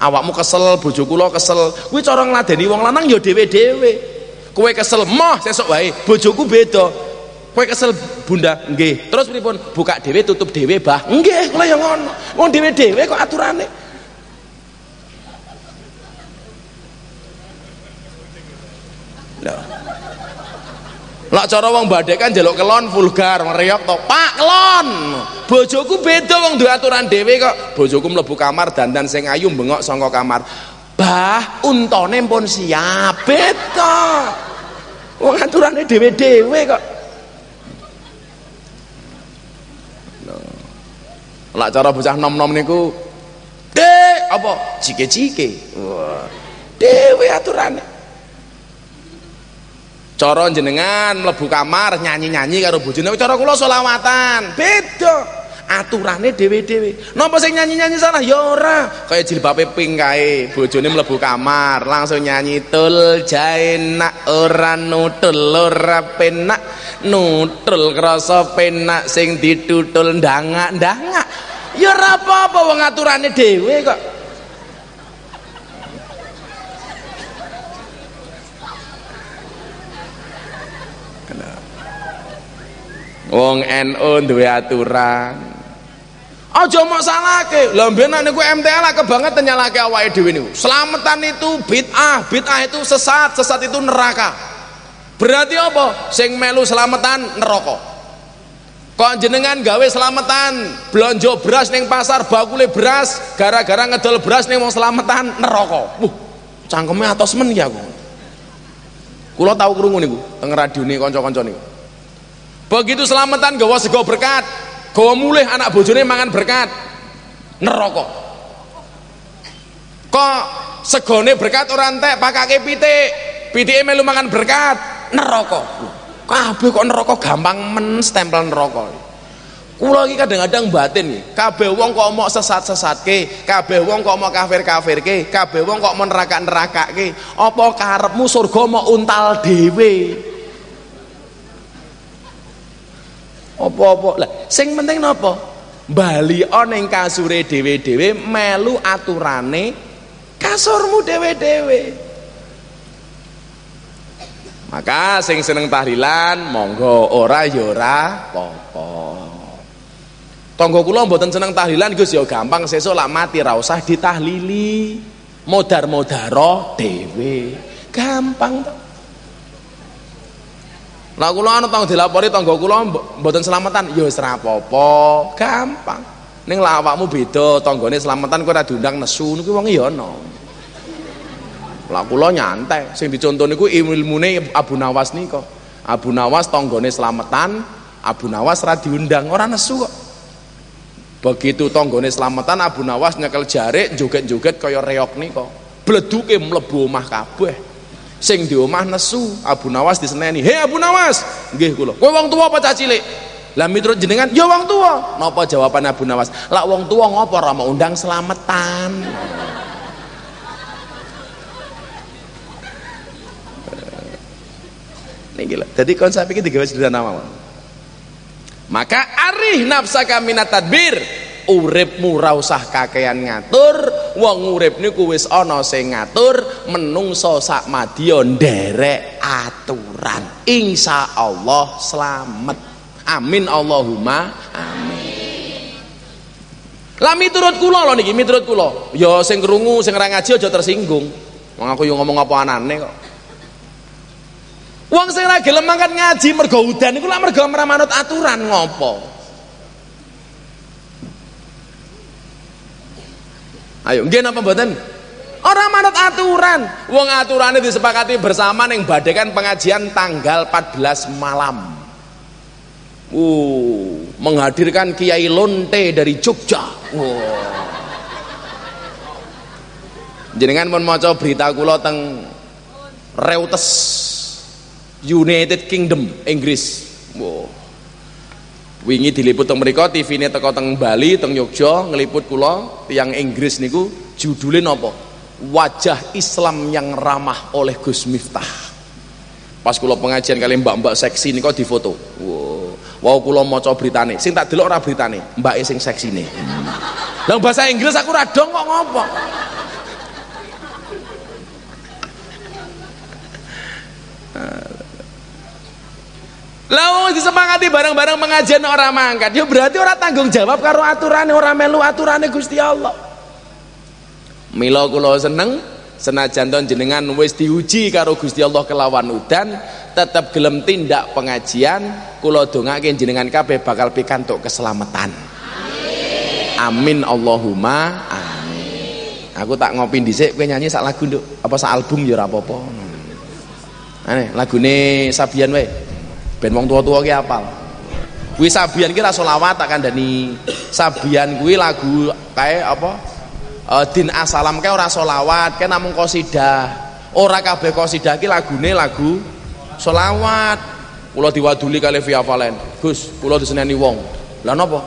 Awakmu kesel, bojo kula kesel. Kuwi cara ngladeni wong lanang ya dhewe-dhewe. Kowe kesel, moh sesuk wae. Bojoku beda. Kowe kesel, Bunda, nggih. Terus pripun? Buka dhewe, tutup dhewe, Bah. Nggih, kula ya ngono. Wong dhewe-dhewe kok aturane. Lah cara wong badhe kan njaluk kelon vulgar meriok to. Pak kelon. Bojoku beda wong duwe aturan dhewe kok. Bojoku mlebu kamar dandan sing ayu bengok saka kamar. Bah, untone pun siap. Beda. Wong aturane dhewe-dhewe kok. Lah cara bocah nom-nom niku Dek, apa? Cike-cike. Wah. Dewe aturane cara jenengan mlebu kamar nyanyi-nyanyi karo bojone cara kula selawatan beda aturane dhewe-dhewe. Napa sing nyanyi-nyanyi salah? Ya ora. Kaya jilbabe pink kae bojone mlebu kamar langsung nyanyi tul jaenak ora nutul ora penak nutul krasa penak sing ditutul ndangak-ndangak ya ora apa-apa wong aturane dhewe kok. Wong NU duwe aturan. Aja mok salahke. Lah mben niku MTL kebangetan nyalahke awake dhewe niku. Selamatan itu bid'ah, bid'ah itu sesat, sesat itu neraka. Berarti apa? Sing melu selamatan neraka. Kok jenengan gawe selamatan belanja beras ning pasar bakule beras gara-gara ngedol beras ning wong selamatan neraka. Wuh, cangkeme atos men ya aku. Kula tau krungu niku teng radione kanca-kanca niku. Begitu selamatan gawa sego berkat, gawa mulih anak bojone mangan berkat. Neraka. Kok segone berkat ora entek pakake pitik. Pitike melu mangan berkat, neraka. Kabeh kok neraka gampang men stempel neraka. Kula iki kadang-kadang batin iki. Kabeh wong kok mau sesat-sesatke, kabeh wong kok mau kafir-kafirke, kabeh wong kok mau neraka-nerakake. Apa karepmu surga mau untal dhewe? Apa-apa. Lah sing penting napa? Bali ning kasure dhewe-dhewe melu aturane kasurmu dhewe-dhewe. Maka sing seneng tahlilan monggo ora ya ora apa-apa. Tangga kula mboten seneng tahlilan Gus ya gampang. Sesuk lak mati ra usah ditahlili. Modar-modaro dhewe. Gampang to Lah kula ana tang dilapori tangga kula mboten selamatan, ya wis ra apa-apa, gampang. Ning lah awakmu beda, tanggane selamatan kowe ora diundang nesu niku wong ya ana. Lah kula nyantai, sing dicontoh niku ilmune Abu Nawas nika. Abu Nawas tanggane selamatan, Abu Nawas ra diundang, ora nesu kok. Begitu tanggane selamatan Abu Nawas nyekel jarik joget-joget kaya reok nika. Bleduke mlebu omah kabeh sing di omah nesu Abu Nawas diseneni. Hei Abu Nawas! Nggih kula. Kowe wong tua apa cah cilik? Lah miturut jenengan ya wong tua napa jawaban Abu Nawas? Lah wong tua ngopo? Ora mau undang selamatan ini gila jadi konsep ini digawe sederhana mawon. Maka arih nafsaka minat tadbir. Uripmu ra usah kakean ngatur wong urip niku wis ana sing ngatur menungso sak madya nderek aturan. Insyaallah slamet. Amin Allahumma amin. Lah miturut kula lho niki miturut kula. Ya sing krungu sing ora ngaji aja tersinggung. Wong aku yo ngomong apa anane kok. Wong sing ora gelem ngaji mergo udan iku lak mergo manut aturan ngopo? Ayo, nggih napa mboten? Ora manut aturan. Wong aturane disepakati bersama ning badekan pengajian tanggal 14 malam. Uh, menghadirkan Kiai Lonte dari Jogja. Wow. Jenengan pun maca berita kula teng Reuters United Kingdom Inggris. Wow. Wingi diliput teng mriku TV-ne teko teng Bali, teng Yogya ngeliput kula tiyang Inggris niku judule napa? Wajah Islam yang ramah oleh Gus Miftah. Pas kula pengajian kali mbak-mbak seksi niku difoto. Wow. Wow kula maca beritane. Sing tak delok ora beritane, mbake sing seksine. Lah bahasa Inggris aku ra dong kok ngopo? Lah disepakati bareng-bareng pengajian orang mangkat, ya berarti orang tanggung jawab karo aturane orang melu aturane Gusti Allah. Mila kula seneng senajan ton jenengan wis diuji karo Gusti Allah kelawan udan, tetap gelem tindak pengajian, kula dongake jenengan kabeh bakal pikantuk keselamatan. Amin Allahumma amin. Aku tak ngopi dhisik kowe nyanyi sak lagu nduk, apa sak album ya ora apa-apa. Aneh, lagune Sabian wae ben wong tua-tua ki apal. Kuwi sabian ki ra selawat tak kandhani. Sabian kuwi lagu kae apa? Uh, din asalam kae ora selawat kae namung qasidah. Ora kabeh qasidah ki lagune lagu selawat kula diwaduli kali via Valen. Gus kula diseneni wong. Lah napa?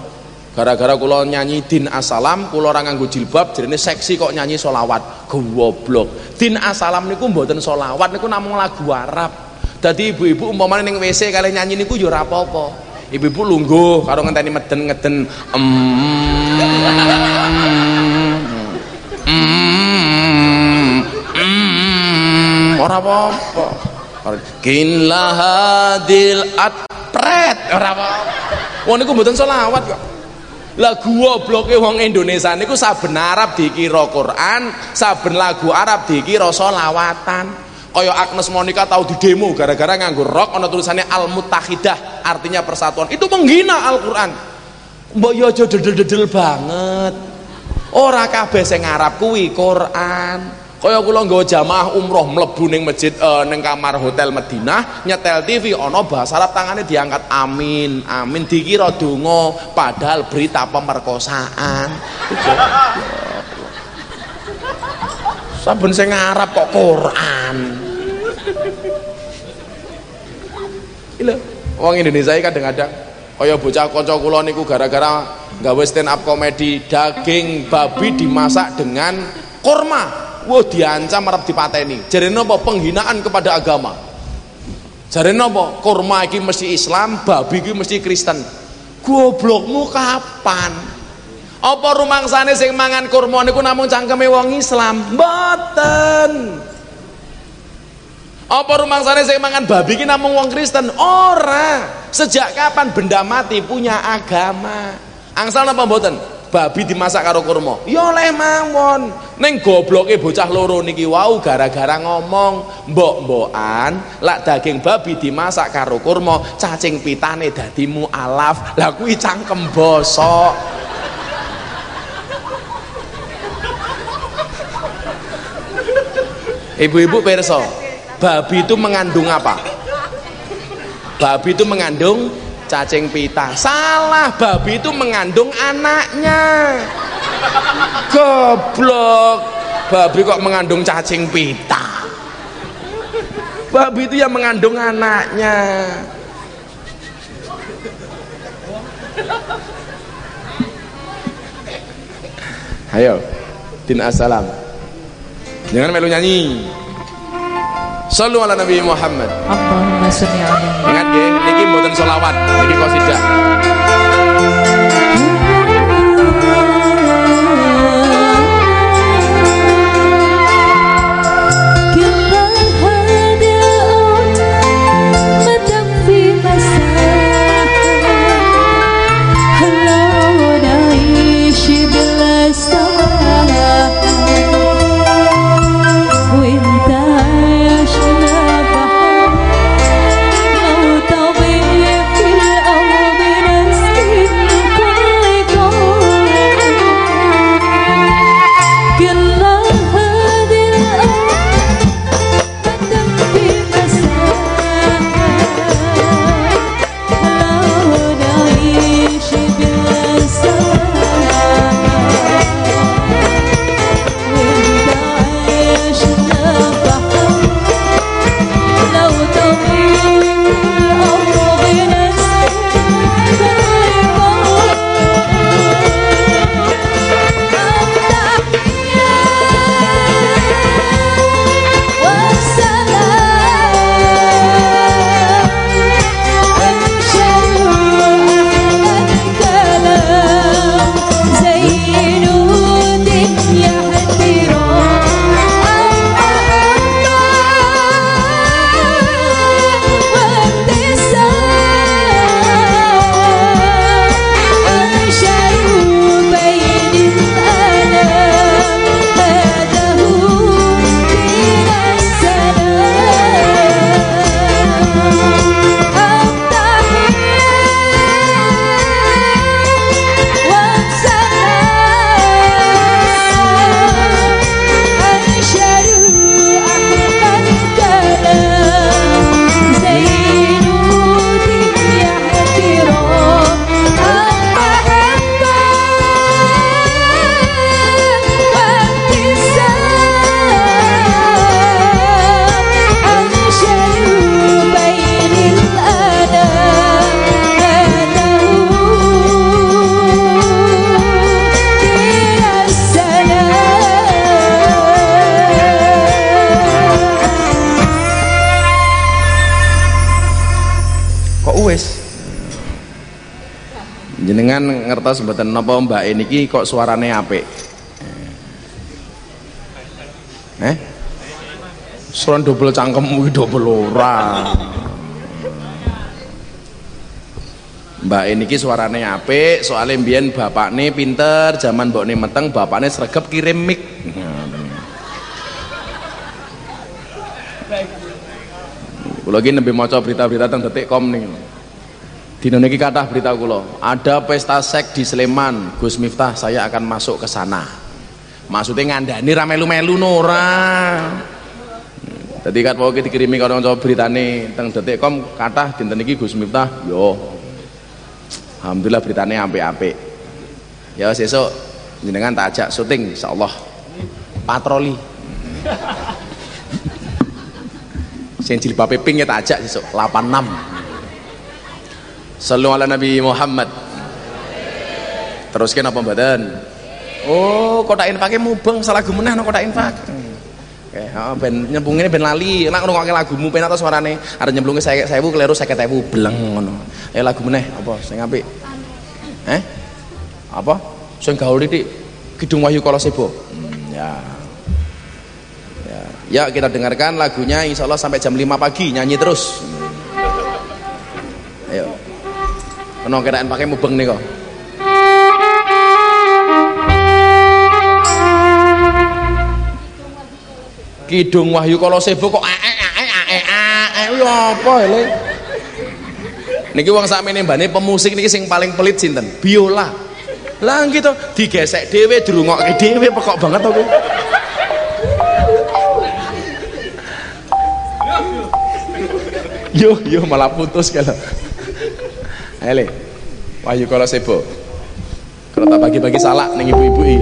Gara-gara kula nyanyi din asalam kula ora nganggo jilbab jerene seksi kok nyanyi selawat goblok. Din asalam niku mboten selawat niku namung lagu Arab Dadi ibu-ibu umpamane ning WC kali nyanyi niku yo ora apa-apa. Ibu-ibu lungguh karo ngenteni meden-ngeden. Ora apa-apa. Kin lahadil atpret ora apa-apa. Wong niku mboten selawat kok. Lagu gobloke wong Indonesia niku saben Arab dikira Quran, saben lagu Arab dikira selawatan kaya Agnes Monica tahu di demo gara-gara nganggur rok ana tulisannya Al Mutahidah artinya persatuan. Itu menghina Al-Qur'an. Mbok yo aja dedel-dedel banget. Ora kabeh sing Arab kuwi Quran. Kaya kula nggawa jamaah umroh mlebu ning masjid uh, kamar hotel Madinah nyetel TV ana bahasa Arab tangane diangkat amin amin. Dikira donga padahal berita pemerkosaan saben sing Arab kok Quran Lho, wong Indonesia kadang-kadang kaya bocah kanca kula niku gara-gara gawe stand up komedi daging babi dimasak dengan korma. Wah diancam arep dipateni. Jarene apa penghinaan kepada agama. Jarene apa korma iki mesti Islam, babi iki mesti Kristen. Goblokmu kapan? Apa rumangsane sing mangan kurma niku namung cangkeme wong Islam? Mboten. Apa rumangsane sing mangan babi ki namung wong Kristen? Ora. Sejak kapan benda mati punya agama? Angsal napa mboten? Babi dimasak karo kurma. Ya oleh mawon. Ning gobloke bocah loro niki wau gara-gara ngomong mbok-mbokan lak daging babi dimasak karo kurma, cacing pitane dadi mualaf. Lah kuwi cangkem bosok. Ibu-ibu perso, babi itu mengandung apa? Babi itu mengandung cacing pita. Salah babi itu mengandung anaknya. Goblok. Babi kok mengandung cacing pita? Babi itu yang mengandung anaknya. Ayo din assalam jangan melu nyanyi Sallu ala Nabi Muhammad. Allahumma sholli alaihi. Ingat nggih, niki mboten selawat, niki qasidah. Jenengan ngertos mboten napa Mbak niki kok suarane apik? Eh? Suara double cangkem kuwi double ora. Mbak niki suarane apik soalnya mbiyen bapakne pinter zaman mbokne meteng bapakne sregep kirim mic. Kula iki nembe maca berita-berita teng detik.com nih. Dino niki kathah berita kula, ada pesta seks di Sleman, Gus Miftah saya akan masuk ke sana. Maksudnya ngandani ra melu-melu ora. Dadi kat wae dikirimi karo kanca beritane teng detik.com kathah dinten iki Gus Miftah yo. Alhamdulillah beritane apik-apik. Ya sesuk jenengan tak ajak syuting insyaallah. Patroli. Sing jilbabe pink ya tak ajak sesuk 86. Sallu ala Nabi Muhammad. Teruskan apa badan? Oh, kota infake mubeng salah gumenah no kota infak. Oke, oh, ben nyembungine ben lali. Nek ngrungokke lagumu penak to suarane. Arep nyemplunge 1000 kleru 50000 bleng ngono. Ayo lagu meneh apa sing apik? Eh? Apa? Sing gaul titik Kidung Wahyu Kolosebo. Hmm, ya. Ya, ya kita dengarkan lagunya insya Allah sampai jam 5 pagi nyanyi terus. Ayo. Kena kiraan pakai mubeng nih kok. Kidung Wahyu Kolosebo kok ae ae ae ae ae apa lho? Niki wong sakmene mbane pemusik niki sing paling pelit sinten? Biola. Lah gitu digesek dhewe dirungokke dhewe pekok banget to kuwi. Yo yo malah putus kalau. Ele. Wahyu kalau sebo. Kalau tak bagi-bagi salah ning ibu-ibu iki.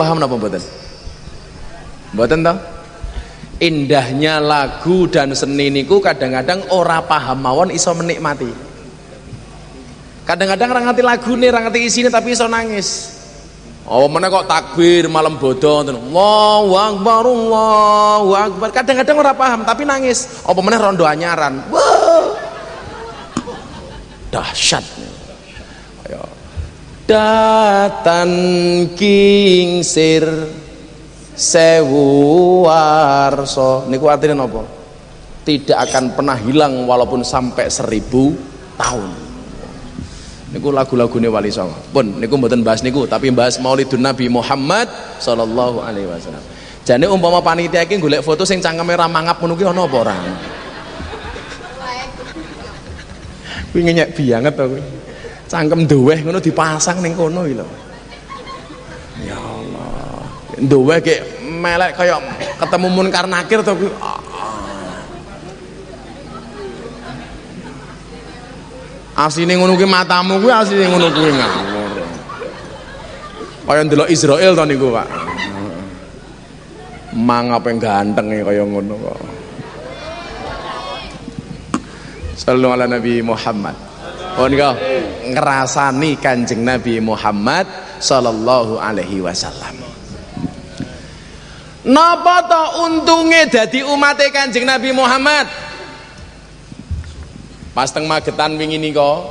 Paham napa mboten? Mboten toh? Indahnya lagu dan seni niku kadang-kadang ora paham mawon iso menikmati. Kadang-kadang ora ngerti lagune, ora ngerti isine tapi iso nangis. Oh, mana kok takbir malam bodoh ngoten. Allahu akbar, Allahu akbar. Kadang-kadang ora paham tapi nangis. Apa meneh rondo anyaran. Wah. Dahsyat. Datan kingsir sewu warso. Niku artinya napa tidak akan pernah hilang walaupun sampai seribu tahun. Niku lagu-lagune wali songo. Pun niku mboten bahas niku tapi bahas maulidun nabi Muhammad sallallahu alaihi wasallam. Jane umpama panitia iki golek foto sing cangkeme ra mangap ngono ki ana apa ora? Kuwi ngenyek banget to kuwi cangkem deweh ngono dipasang ning kono iki lho. Ya Allah. Deweh kayak melek kayak ketemu munkar nakir to asline ngono kuwi matamu kuwi asline ngono kuwi ngawur kaya ndelok Israel to niku Pak. Mang apa yang ganteng kaya ngono kok. Sallu ala Nabi Muhammad Nika ngerasani Kanjeng Nabi Muhammad sallallahu alaihi wasallam. Napa to untunge dadi umate Kanjeng Nabi Muhammad? Pas teng Magetan wingi nika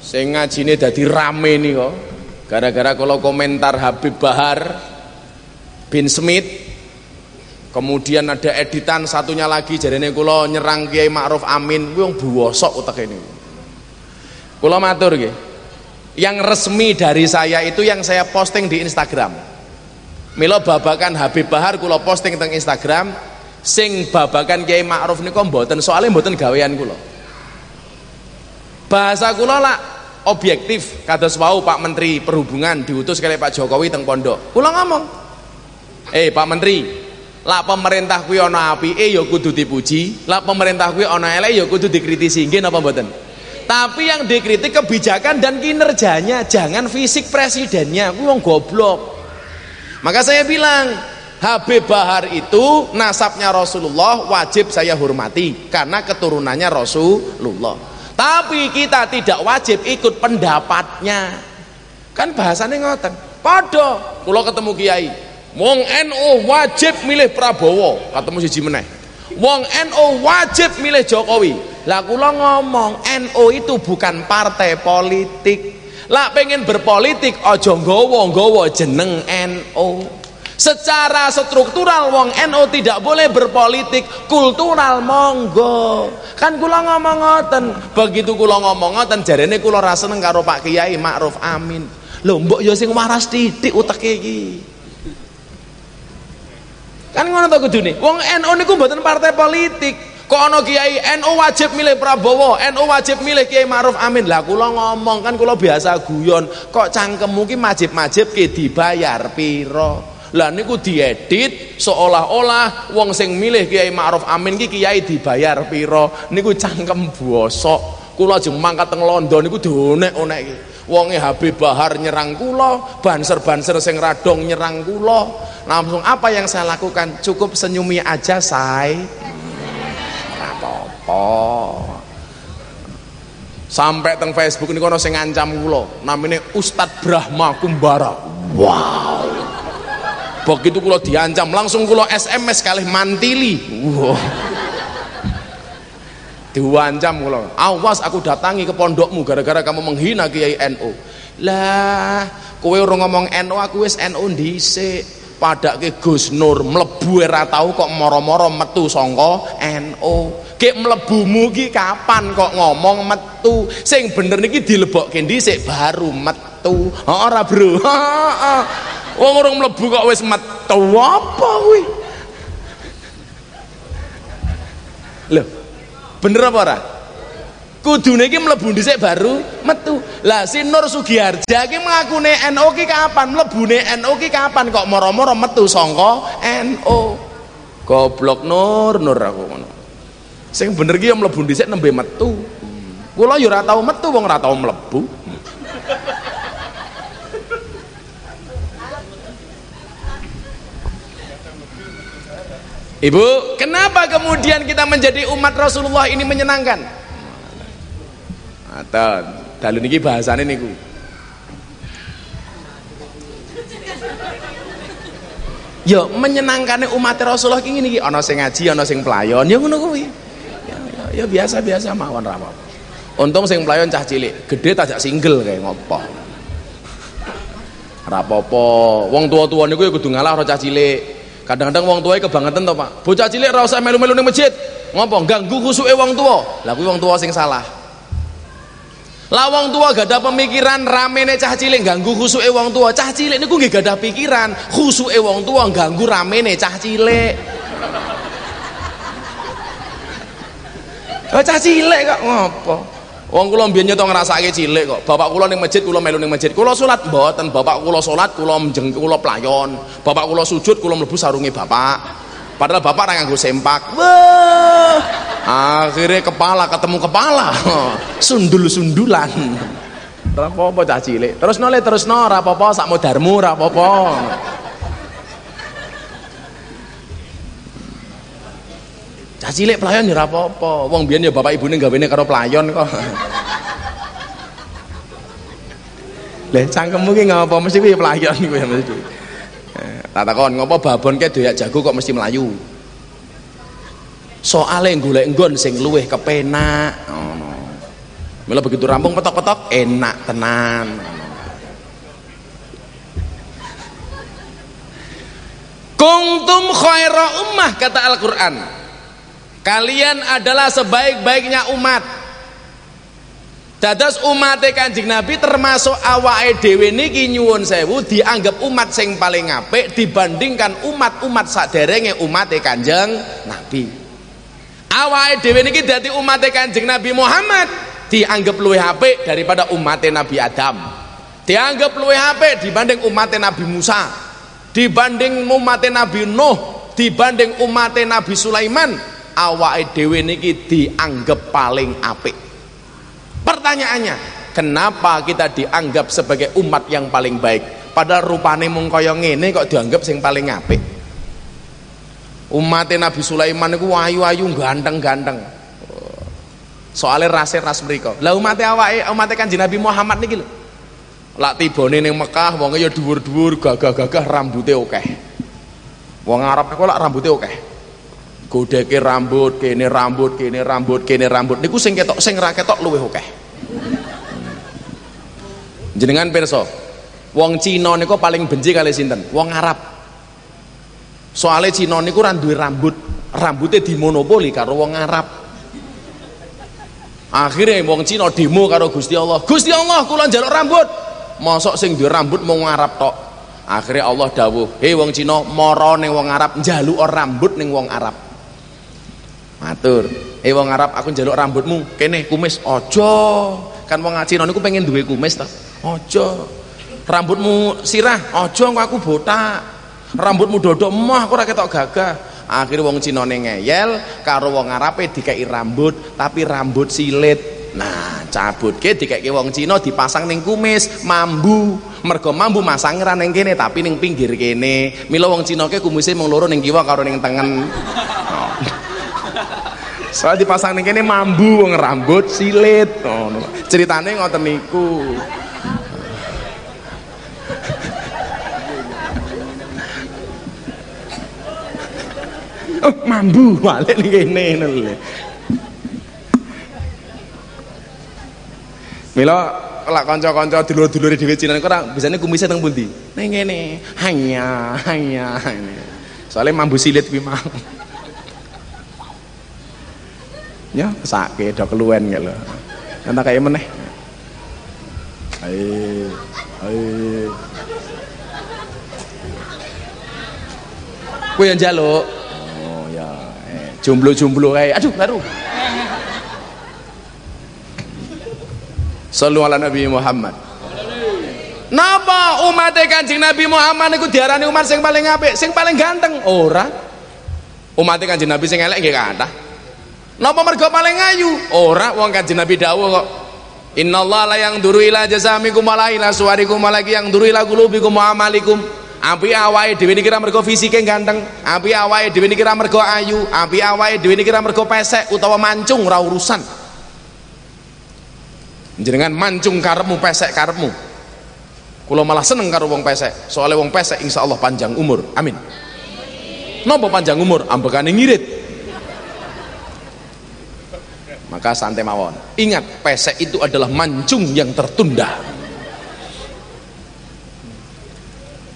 sing ngajine dadi rame nika gara-gara kalau komentar Habib Bahar bin Smith Kemudian ada editan satunya lagi jarene kula nyerang Kiai Ma'ruf Amin kuwi wong buwosok utek ini. Kula matur. Yang resmi dari saya itu yang saya posting di Instagram. Mila babakan Habib Bahar kula posting teng Instagram sing babakan Kiai Ma'ruf niku mboten soalnya mboten gawean kula. Bahasa kula lah objektif kados wau Pak Menteri Perhubungan diutus kali Pak Jokowi teng pondok. Kula ngomong, "Eh Pak Menteri, lah pemerintah kuwi ana apike ya kudu dipuji, lah pemerintah kuwi ana elek ya kudu dikritisi." Nggih napa mboten? Tapi yang dikritik kebijakan dan kinerjanya, jangan fisik presidennya. Kuwi wong goblok. Maka saya bilang, Habib Bahar itu nasabnya Rasulullah wajib saya hormati karena keturunannya Rasulullah. Tapi kita tidak wajib ikut pendapatnya. Kan bahasanya ngoten. Padha kula ketemu kiai, wong NU wajib milih Prabowo, ketemu siji meneh. Wong NU wajib milih Jokowi. Lah kula ngomong NU itu bukan partai politik. Lah pengen berpolitik aja nggawa-nggawa jeneng NU. Secara struktural wong NU tidak boleh berpolitik, kultural monggo. Kan kula ngomong ngoten. Begitu kula ngomong ngoten jarene kula ra seneng karo Pak Kiai Ma'ruf Amin. Lho mbok ya sing waras titik uteke iki. Kan ngono to kudune. Wong NU niku mboten partai politik. Kok ana kiai NU wajib milih Prabowo, NU wajib milih Kiai Ma'ruf Amin. Lah kula ngomong kan kula biasa guyon, kok cangkemmu ki majib-majib ki dibayar piro? Lah niku diedit seolah-olah wong sing milih Kiai Ma'ruf Amin ki kiai dibayar piro. Niku cangkem bosok. Kula jeng mangkat teng London niku donek-onek iki. Wonge Habib Bahar nyerang kula, banser-banser sing radong nyerang kula. Langsung apa yang saya lakukan? Cukup senyumi aja, say. Apa-apa. Sampai teng Facebook niku ana sing ngancam kula, namine Ustadz Brahma Kumbara. Wow. Begitu kula diancam, langsung kula SMS kalih mantili. Wow. Diwancam kula. Awas aku datangi ke pondokmu gara-gara kamu menghina Kiai NU. Lah, kowe ora ngomong NU aku wis NU dhisik. Padake Gus Nur mlebu ora tau kok moro-moro metu sangka NU. Kek mlebumu ki kapan kok ngomong metu? Sing bener niki dilebokke dhisik baru metu. Ora, Bro. Wong urung mlebu kok wis metu. Apa kuwi? Loh, bener apa ora? Kudune iki mlebu dhisik baru metu. Lah si Nur Sugiharja iki mlakune NU ki kapan? Mlebune NU ki kapan kok moro-moro metu? Sangka NU goblok Nur Nur aku ngono sing bener ki ya mlebu dhisik nembe metu kula ya ora tau metu wong ora tau mlebu Ibu, kenapa kemudian kita menjadi umat Rasulullah ini menyenangkan? Atau dalu niki bahasane niku. Yo menyenangkan umat Rasulullah ki ngene iki, ana sing ngaji, ana sing pelayon, ya ngono kuwi. Ya, biasa-biasa mawon ra. Untung sing pelayon cah cilik, gede tajak single kayak ngopo. Ra apa-apa. Wong tua-tua niku ya kudu ngalah karo cah cilik. Kadang-kadang wong tuae kebangetan to, Pak. Bocah cilik ora usah melu-melu ning masjid. Ngopo? Ganggu khusuke wong tua. Lah kuwi wong tua sing salah. Lah wong tua gak ada pemikiran ramene cah cilik ganggu khusuke wong tua. Cah cilik niku nggih gak ada pikiran, khusuke wong tua ganggu ramene cah cilik. Oh, cah cilik kok ngopo? Wong kula mbiyen nyeto ngrasake cilik kok. Bapak kula ning masjid, kula melu ning masjid. Kula salat mboten, bapak kula salat, kula menjeng kula playon. Bapak kula sujud, kula mlebu sarunge bapak. Padahal bapak ora nganggo sempak. Wah. Akhirnya kepala ketemu kepala. Sundul-sundulan. Apa-apa cah cilik. Terus nole terus no, apa-apa sak modarmu ora Cah cilik pelayan ya apa-apa. Wong biyen ya bapak ibune gawene karo pelayon kok. Lah cangkemmu ki ngapa mesti kuwi pelayon kuwi ya mesti. Eh, Tak takon ngopo babon ke doyak jago kok mesti melayu. Soale golek nggon sing luwih kepenak ngono. Begitu rampung petok-petok enak tenan. Kuntum khaira ummah kata Al-Qur'an. Kalian adalah sebaik-baiknya umat. Dados umat Kanjeng Nabi termasuk awake dhewe niki nyuwun sewu dianggap umat sing paling apik dibandingkan umat-umat saderenge umat Kanjeng Nabi. Awake dhewe niki dadi umat Kanjeng Nabi Muhammad dianggap luwih apik daripada umat Nabi Adam. Dianggap luwih apik dibanding umat Nabi Musa, dibanding umat Nabi Nuh, dibanding umat Nabi Sulaiman, awake dhewe niki dianggap paling apik. Pertanyaannya, kenapa kita dianggap sebagai umat yang paling baik? Padahal rupane mung kaya ngene kok dianggap sing paling apik. Umat Nabi Sulaiman iku ayu-ayu ganteng-ganteng. Soalnya rase ras mereka. Lah umat awake, umat Kanjeng Nabi Muhammad niki lho. Lak tibane ning Mekah wonge ya dhuwur-dhuwur, gagah-gagah rambuté akeh. Wong Arab kok lak rambuté akeh. Godeke rambut kene rambut kene rambut kene rambut. Niku sing ketok sing ra ketok luwih akeh. Jenengan pirsa wong Cina niku paling benci kali sinten? Wong Arab. Soalnya Cina niku ra duwe rambut rambutnya dimonopoli karo wong Arab. Akhirnya wong Cina demo karo Gusti Allah. Gusti Allah kula njaluk rambut. Mosok sing duwe rambut mau Arab tok. Akhirnya Allah dawuh hei wong Cina mara ning wong Arab njaluk rambut ning wong Arab matur. Eh wong Arab aku njaluk rambutmu. Kene kumis. Ojo. Kan wong Cina niku pengen duwe kumis ta. Ojo. Rambutmu sirah. Ojo kok aku botak. Rambutmu dodok emah aku ora ketok gagah. Akhirnya wong Cina ngeyel karo wong Arabe dikai rambut tapi rambut silit. Nah cabut ke dikai wong Cina dipasang ning kumis mambu. Mergo mambu masang ra ning kene tapi ning pinggir kene. Mila wong Cina ke kumise mung loro ning kiwa karo ning tengen soalnya dipasang kene mambu wong rambut silit ngono oh, ceritane ngoten niku oh mambu balik ning kene ngono lho Mila lak kanca-kanca dulur-dulure dhewe Cina ora bisane kumise teng pundi? Ning kene. Hanya, hanya. Soale mambu silit mau ya sakit dah keluen gitu nanti kayak mana hai hai kue yang jaluk oh ya eh, jomblo-jomblo kayak aduh baru. Sallu ala Nabi Muhammad. Napa umat Kanjeng Nabi Muhammad itu diarani umat yang paling ngapik, yang paling ganteng? orang. Umat Kanjeng Nabi yang elek gak ada. Napa mergo paling ayu? Ora, wong Kanjeng Nabi dawuh kok. Innallaha la yang duru ila jazamikum wala ila suwarikum lagi yang duru ila qulubikum wa amalikum. Api awake dhewe niki mergo fisike ganteng, api awake dhewe niki mergo ayu, api awake dhewe niki mergo pesek utawa mancung ora urusan. Jenengan mancung karepmu pesek karepmu. Kula malah seneng karo wong pesek. Soalnya wong pesek insyaallah panjang umur. Amin. Napa panjang umur? Ambekane ngirit. Maka santai mawon. Ingat, pesek itu adalah mancung yang tertunda.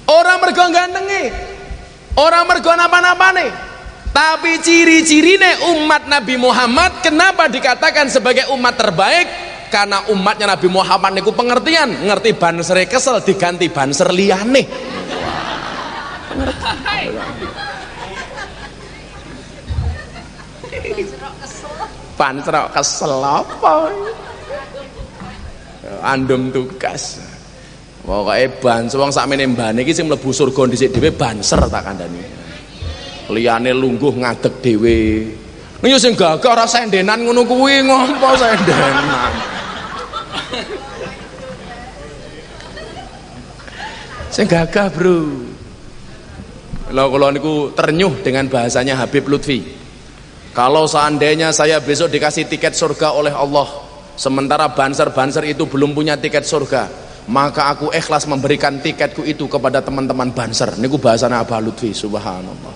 Orang mergo gantenge. Orang mergo napa-napane. Tapi ciri-cirine umat Nabi Muhammad kenapa dikatakan sebagai umat terbaik? Karena umatnya Nabi Muhammad niku pengertian, ngerti banser kesel diganti banser liyane. Banser kesel apa? Andum tugas. Pokoke ban wong sakmene mbane iki sing mlebu surga dhisik dhewe banser tak kandhani. Liyane lungguh ngadeg dhewe. Yo sing gagah ora sendenan ngono kuwi ngompo sendenan. Sing gagah, Bro. Kalau kalau niku ternyuh dengan bahasanya Habib Lutfi. Kalau seandainya saya besok dikasih tiket surga oleh Allah, sementara banser-banser itu belum punya tiket surga, maka aku ikhlas memberikan tiketku itu kepada teman-teman banser. Niku bahasanya Abah Lutfi, subhanallah.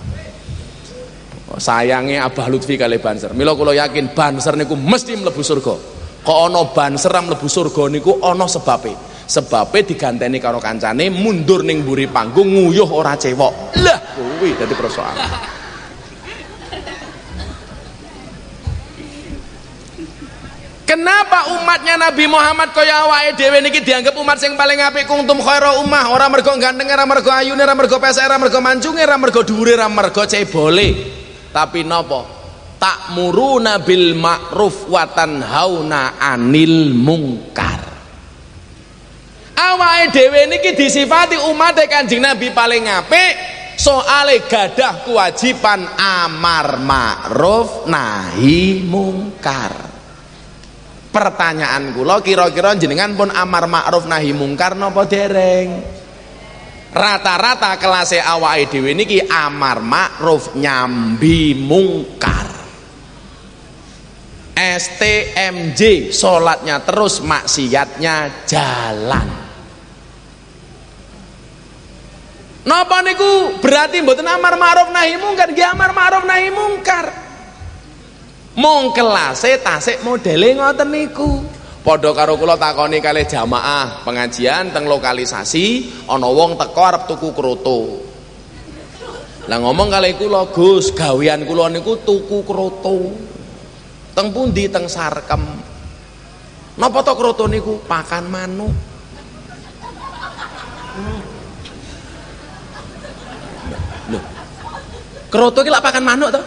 Sayangnya Abah Lutfi kali banser. Milo kalau yakin banser niku mesti mlebu surga. Kok ono banser mlebu surga niku ono sebabe. Sebabe diganteni karo kancane mundur ning mburi panggung nguyuh ora cewok. Lah kuwi dadi persoalan. Kenapa umatnya Nabi Muhammad kaya awake dhewe niki dianggap umat sing paling apik kuntum khairu ummah, ora mergo ganteng, ora mergo ayune, ora mergo pesek, ora mergo mancunge, ora mergo dhuwure, ora mergo cebole. Tapi napa? Ta'muruna bil ma'ruf wa tanhauna 'anil munkar. Awake dhewe niki disifati umat Kanjeng Nabi paling apik, soale gadah kewajiban amar ma'ruf nahi mungkar. Pertanyaan kula kira-kira jenengan pun amar ma'ruf nahi mungkar napa dereng? Rata-rata kelas awake dhewe niki amar ma'ruf nyambi mungkar. STMJ salatnya terus maksiatnya jalan. Napa niku berarti mboten amar ma'ruf nahi mungkar, nggih amar ma'ruf nahi mungkar. Mong kelase tasik modele ngoten niku. Padha karo kula takoni kalih jamaah pengajian teng lokalisasi ana wong teko arep tuku kroto. Lah ngomong kalih kula, Gus, gawean kula niku tuku kroto. Teng pundi teng Sarkem. Napa to kroto niku? Pakan manuk. Loh. Kroto ki lak pakan manuk to?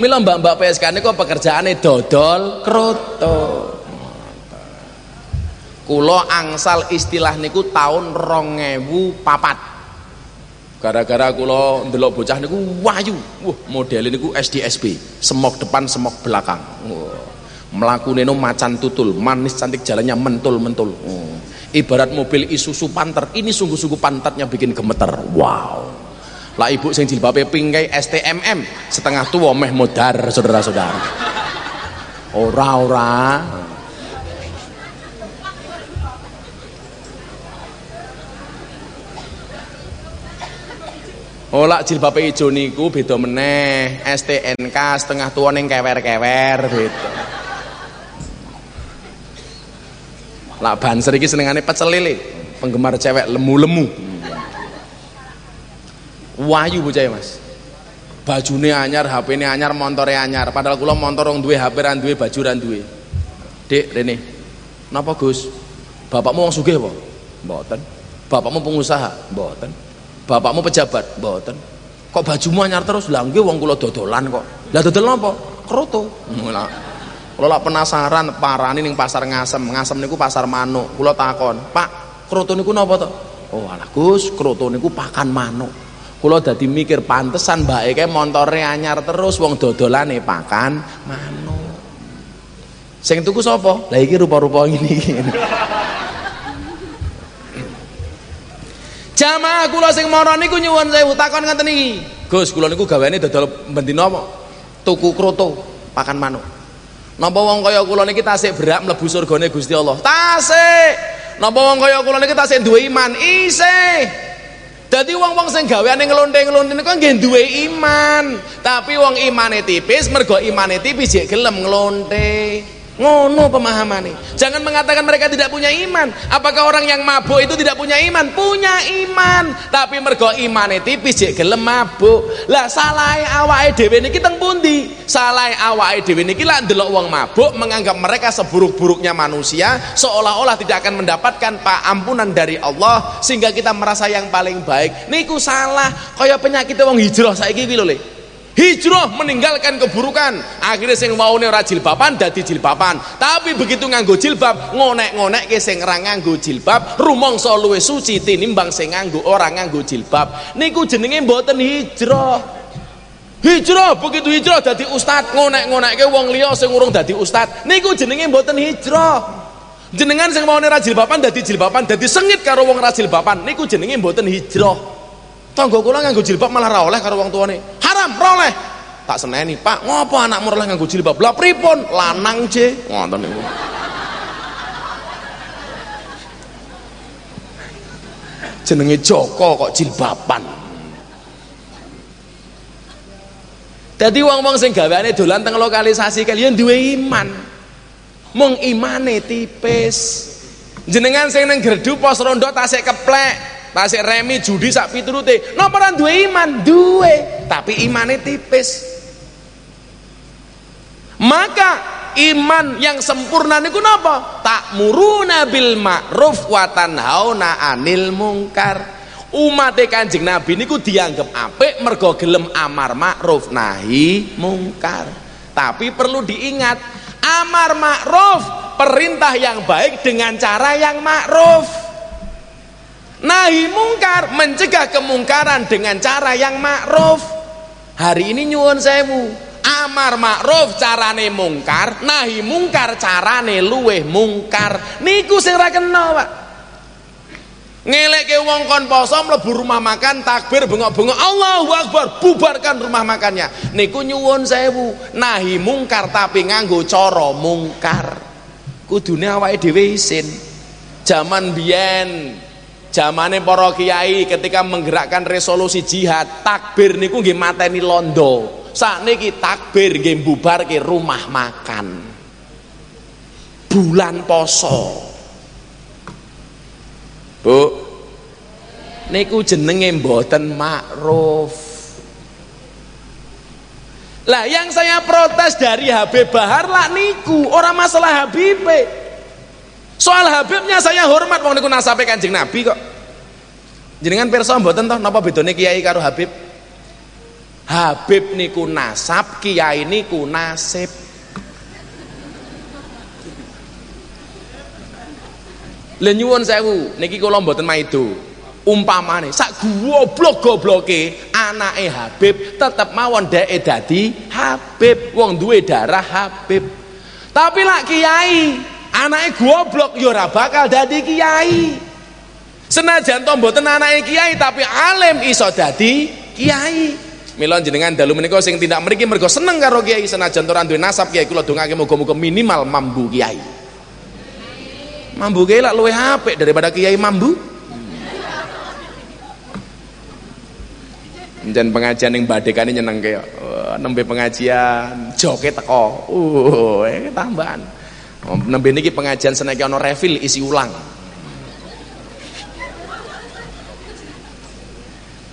Mila mbak-mbak PSK ini kok pekerjaannya dodol kroto. Kulo angsal istilah niku tahun rongewu papat. Gara-gara kulo ndelok bocah niku wayu. Wah, model niku SDSB, semok depan, semok belakang. Melaku neno macan tutul, manis cantik jalannya mentul-mentul. Ibarat mobil Isuzu Panther, ini sungguh-sungguh pantatnya bikin gemeter. Wow lah ibu sing jilbabe pingkai STMM setengah tua meh modar saudara-saudara. Ora ora. Ola jilbabe ijo niku beda meneh, STNK setengah tua ning kewer-kewer beda. Lah banser iki senengane pecel penggemar cewek lemu-lemu wayu bocah Mas. Bajune anyar, HP-ne anyar, montore anyar. Padahal kula montor wong duwe HP ran duwe, baju ran duwe. Dik, rene. Napa Gus? Bapakmu wong sugih apa? Mboten. Bapakmu pengusaha? Mboten. Bapakmu pejabat? Mboten. Kok bajumu anyar terus? Lah nggih wong kula dodolan kok. Lah dodol napa? Kroto. Lah Kula penasaran parani ning pasar Ngasem. Ngasem niku pasar manuk. Kula takon, "Pak, kroto niku napa to?" Oh, alah Gus, kroto niku pakan manuk. Kula dadi mikir pantesan mbake ke montore anyar terus wong dodolane pakan manuk. Sing tuku sapa? Lah iki rupa-rupa ngene iki. Jamaah kula sing mara niku nyuwun sewu takon ngeten iki. Gus, kula niku gaweane dodol bendina apa? Tuku kroto, pakan manuk. Napa wong kaya kula niki tasik berak mlebu surgane Gusti Allah? Tasik. Napa wong kaya kula niki tasik duwe iman? Isih. Dadi wong-wong sing gaweane nglonte-nglonte niku nggih duwe iman. Tapi wong imane tipis mergo imane tipis jek gelem nglonte. Ngono pemahamannya. Jangan mengatakan mereka tidak punya iman. Apakah orang yang mabuk itu tidak punya iman? Punya iman. Tapi mergo imane tipis jek gelem mabuk. Lah salahe awake dhewe niki teng pundi? Salahe awake dhewe niki lak ndelok wong mabuk menganggap mereka seburuk-buruknya manusia seolah-olah tidak akan mendapatkan pak ampunan dari Allah sehingga kita merasa yang paling baik. Niku salah. Kaya penyakit wong hijrah saiki iki lho. Hijrah meninggalkan keburukan. Akhirnya sing maune ora jilbaban dadi jilbaban. Tapi begitu nganggo jilbab, ngonek-ngonek ke sing ora nganggo jilbab, rumangsa luwih suci tinimbang sing nganggo ora nganggo jilbab. Niku jenenge mboten hijrah. Hijrah begitu hijrah dadi ustad ngonek-ngonekke wong liya sing urung dadi ustad. Niku jenenge mboten hijrah. Jenengan sing maune ra jilbaban dadi jilbaban, dadi sengit karo wong ra jilbaban. Niku jenenge mboten hijrah. Tangga kula nganggo jilbab malah ra oleh karo wong tuane. Haram, ra oleh. Tak seneni, Pak. Ngopo anakmu oleh nganggo jilbab? Lah pripun? Lanang, C. Ngoten niku. Jenenge Joko kok jilbaban. Dadi wong-wong sing gaweane dolan teng lokalisasi kalian duwe iman. Mung imane tipis. Jenengan sing nang gerdu pos rondo tasik keplek, tasik remi judi sak piturute. Napa ora duwe iman? Duwe, tapi imane tipis. Maka iman yang sempurna niku napa? Ta'muruna bil ma'ruf wa tanhauna 'anil munkar. Umat Kanjeng Nabi niku dianggap apik mergo gelem amar ma'ruf nahi mungkar. Tapi perlu diingat, amar ma'ruf perintah yang baik dengan cara yang ma'ruf. Nahi mungkar mencegah kemungkaran dengan cara yang ma'ruf. Hari ini nyuwun sewu, amar ma'ruf carane mungkar, nahi mungkar carane luweh mungkar. Niku sing ra kena, Pak. Ngelekke wong kon poso mlebu rumah makan takbir bengok-bengok Allahu Akbar bubarkan rumah makannya. Niku nyuwun sewu, nahi mungkar tapi nganggo cara mungkar. Kudune awake dhewe isin. Zaman biyen Zamane para kiai ketika menggerakkan resolusi jihad, takbir niku nggih mateni londo. Sakniki takbir nggih bubarke rumah makan. Bulan poso. Bu. Niku jenenge mboten makruf. Lah yang saya protes dari Habib Bahar lah niku, orang masalah Habibe. Soal Habibnya saya hormat wong niku nasabe Kanjeng Nabi kok. Jenengan pirsa mboten toh napa bedane kiai karo Habib? Habib niku nasab, kiai niku nasib. Lah nyuwun sewu, niki kula mboten maido. Umpamane sak goblok-gobloke anake Habib tetep mawon dheke dadi Habib, wong duwe darah Habib. Tapi lak kiai, anake goblok ya ora bakal dadi kiai. Senajan to mboten anake kiai tapi alim iso dadi kiai. Mila jenengan dalu menika sing tindak mriki mergo seneng karo kiai senajan duwe nasab kiai kula dongake muga-muga minimal mambu kiai. Mambu kiai lak luwih apik daripada kiai mambu. Njen pengajian yang badekane nyeneng kaya oh, nembe pengajian joke teko. Uh, eh, tambahan. Nembe niki pengajian seneki ana refill isi ulang.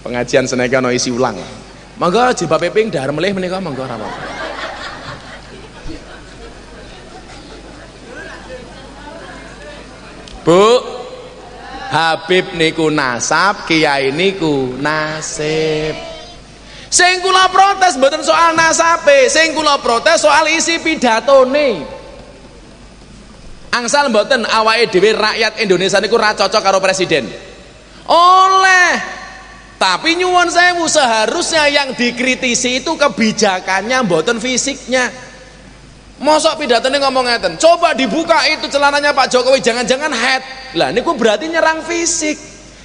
Pengajian seneki ana isi ulang. Monggo jilbab ping dahar melih menika monggo ora apa-apa. Bu, Habib niku nasab, kiai niku nasib. Sing kula protes mboten soal nasabe, sing kula protes soal isi pidatone. Angsal mboten awake dhewe rakyat Indonesia niku ra cocok karo presiden oleh tapi nyuwun sewu seharusnya yang dikritisi itu kebijakannya mboten fisiknya Mosok pidatone ngomong ngeten, coba dibuka itu celananya Pak Jokowi jangan-jangan head. Lah niku berarti nyerang fisik.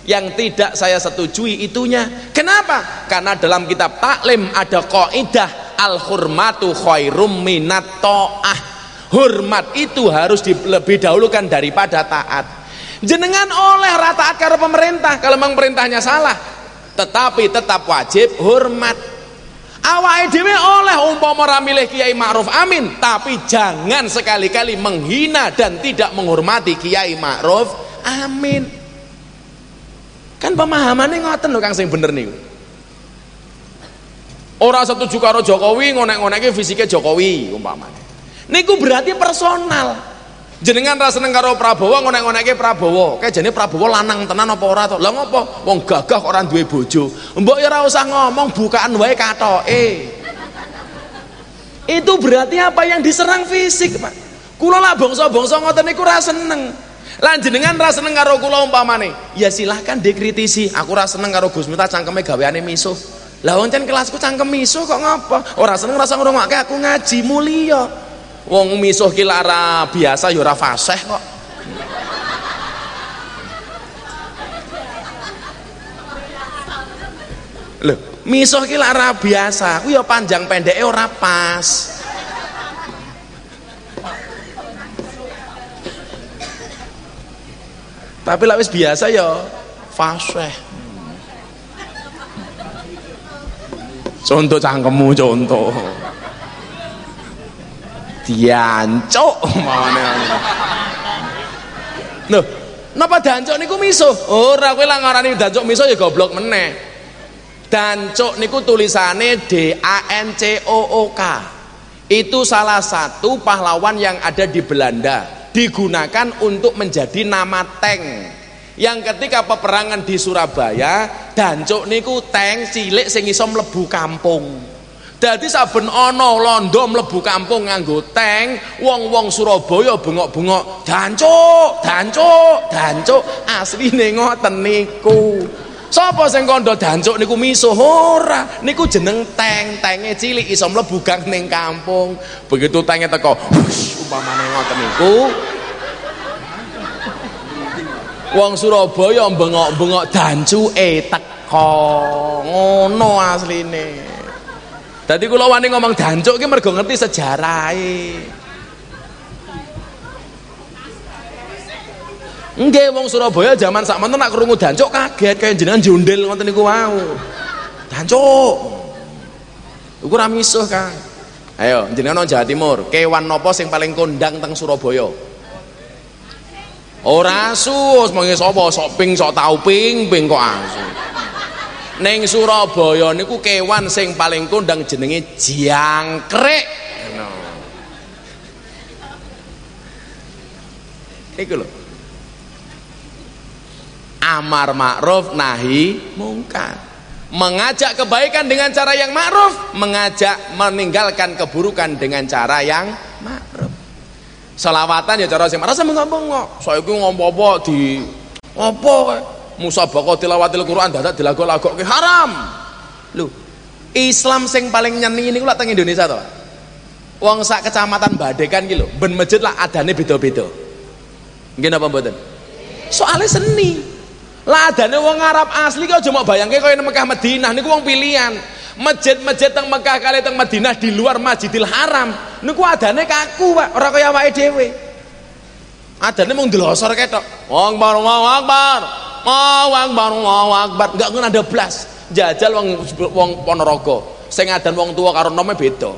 Yang tidak saya setujui itunya. Kenapa? Karena dalam kitab taklim ada kaidah al hurmatu khairum minat ta'ah. Hormat itu harus lebih dahulukan daripada taat. Jenengan oleh rata karena pemerintah kalau memang perintahnya salah. Tetapi tetap wajib hormat awake dhewe oleh umpama ora milih Kiai Ma'ruf Amin tapi jangan sekali-kali menghina dan tidak menghormati Kiai Ma'ruf Amin kan pemahamannya ngoten lho Kang sing bener niku ora setuju karo Jokowi ngonek-ngonekke fisiknya Jokowi umpamanya niku berarti personal. Jenengan ra seneng karo Prabowo ngonek-ngonekke Prabowo. Kayak jane Prabowo lanang tenan apa ora to? Lha ngopo? Wong gagah kok ora duwe bojo. Mbok ya ora usah ngomong bukaan wae katoke. Itu berarti apa yang diserang fisik Pak? Kula lah bangsa-bangsa ngoten niku ra seneng. Lan jenengan ra seneng karo kula umpamane. Ya silahkan dikritisi. Aku ra seneng karo Gus Miftah cangkeme gaweane misuh. Lah wong kelasku cangkem misuh kok ngapa ora seneng rasa ngrungokke aku ngaji mulia wong misuh ki lara biasa ya ora fasih kok. Lho misuh ki lara biasa ku ya panjang pendeke ora pas. Tapi lek wis biasa ya fasih. Contoh cangkemmu contoh diancuk mawane lho napa dancuk niku misuh ora kowe lah ngarani dancuk misuh ya goblok meneh. Dancuk niku tulisane D A N C O O K. Itu salah satu pahlawan yang ada di Belanda digunakan untuk menjadi nama tank. Yang ketika peperangan di Surabaya dancuk niku tank cilik sing iso mlebu kampung Dadi saben ana londo mlebu kampung nganggo tank, wong-wong Surabaya bengok-bengok, dancuk, dancuk, dancuk. Asline ngoten niku. Sapa sing kandha dancuk niku misuh ora? Niku jeneng tank, tanke cilik iso mlebu gang ning kampung. Begitu tanke teko, umpamane ngoten niku. Wong Surabaya bengok-bengok dancuke teko. Ngono asline. Tadi kula wani ngomong dancuk ki mergo ngerti sejarahe. Nggih wong Surabaya zaman sakmonten nak krungu dancuk kaget kaya jenengan jondel ngoten niku wau. Dancuk. Iku ra misuh, Kang. Ayo, jenengan nang Jawa Timur, kewan napa sing paling kondang teng Surabaya? Ora asu, mengke sapa sok ping sok tau ping ping kok asu. Neng Surabaya niku kewan sing paling kondang jenenge jangkrik. No. Iku lho. Amar ma'ruf nahi mungkar. Mengajak kebaikan dengan cara yang ma'ruf, mengajak meninggalkan keburukan dengan cara yang ma'ruf. Selawatan ya cara sing marah sama ngomong. Saiki ngomong apa di apa musabaqah tilawatil Quran dadak dilago-lagokke haram. Lho, Islam sing paling nyeni niku lak teng Indonesia to, Wong sak kecamatan Badekan iki lho, ben masjid lah adane beda-beda. Nggih napa mboten? Soale seni. Lah adane wong Arab asli kok aja mau bayangke kaya nang Mekah Madinah niku wong pilihan. Masjid-masjid teng Mekah kali teng Madinah di luar Masjidil Haram niku adane kaku, Pak, ora kaya awake dhewe. Adane mung delosor ketok. Wong bar, wong akbar. Allahu Akbar, Allahu Akbar. Enggak ada blas. Jajal wong wong Ponorogo. Sing adan wong tua karo nome beda.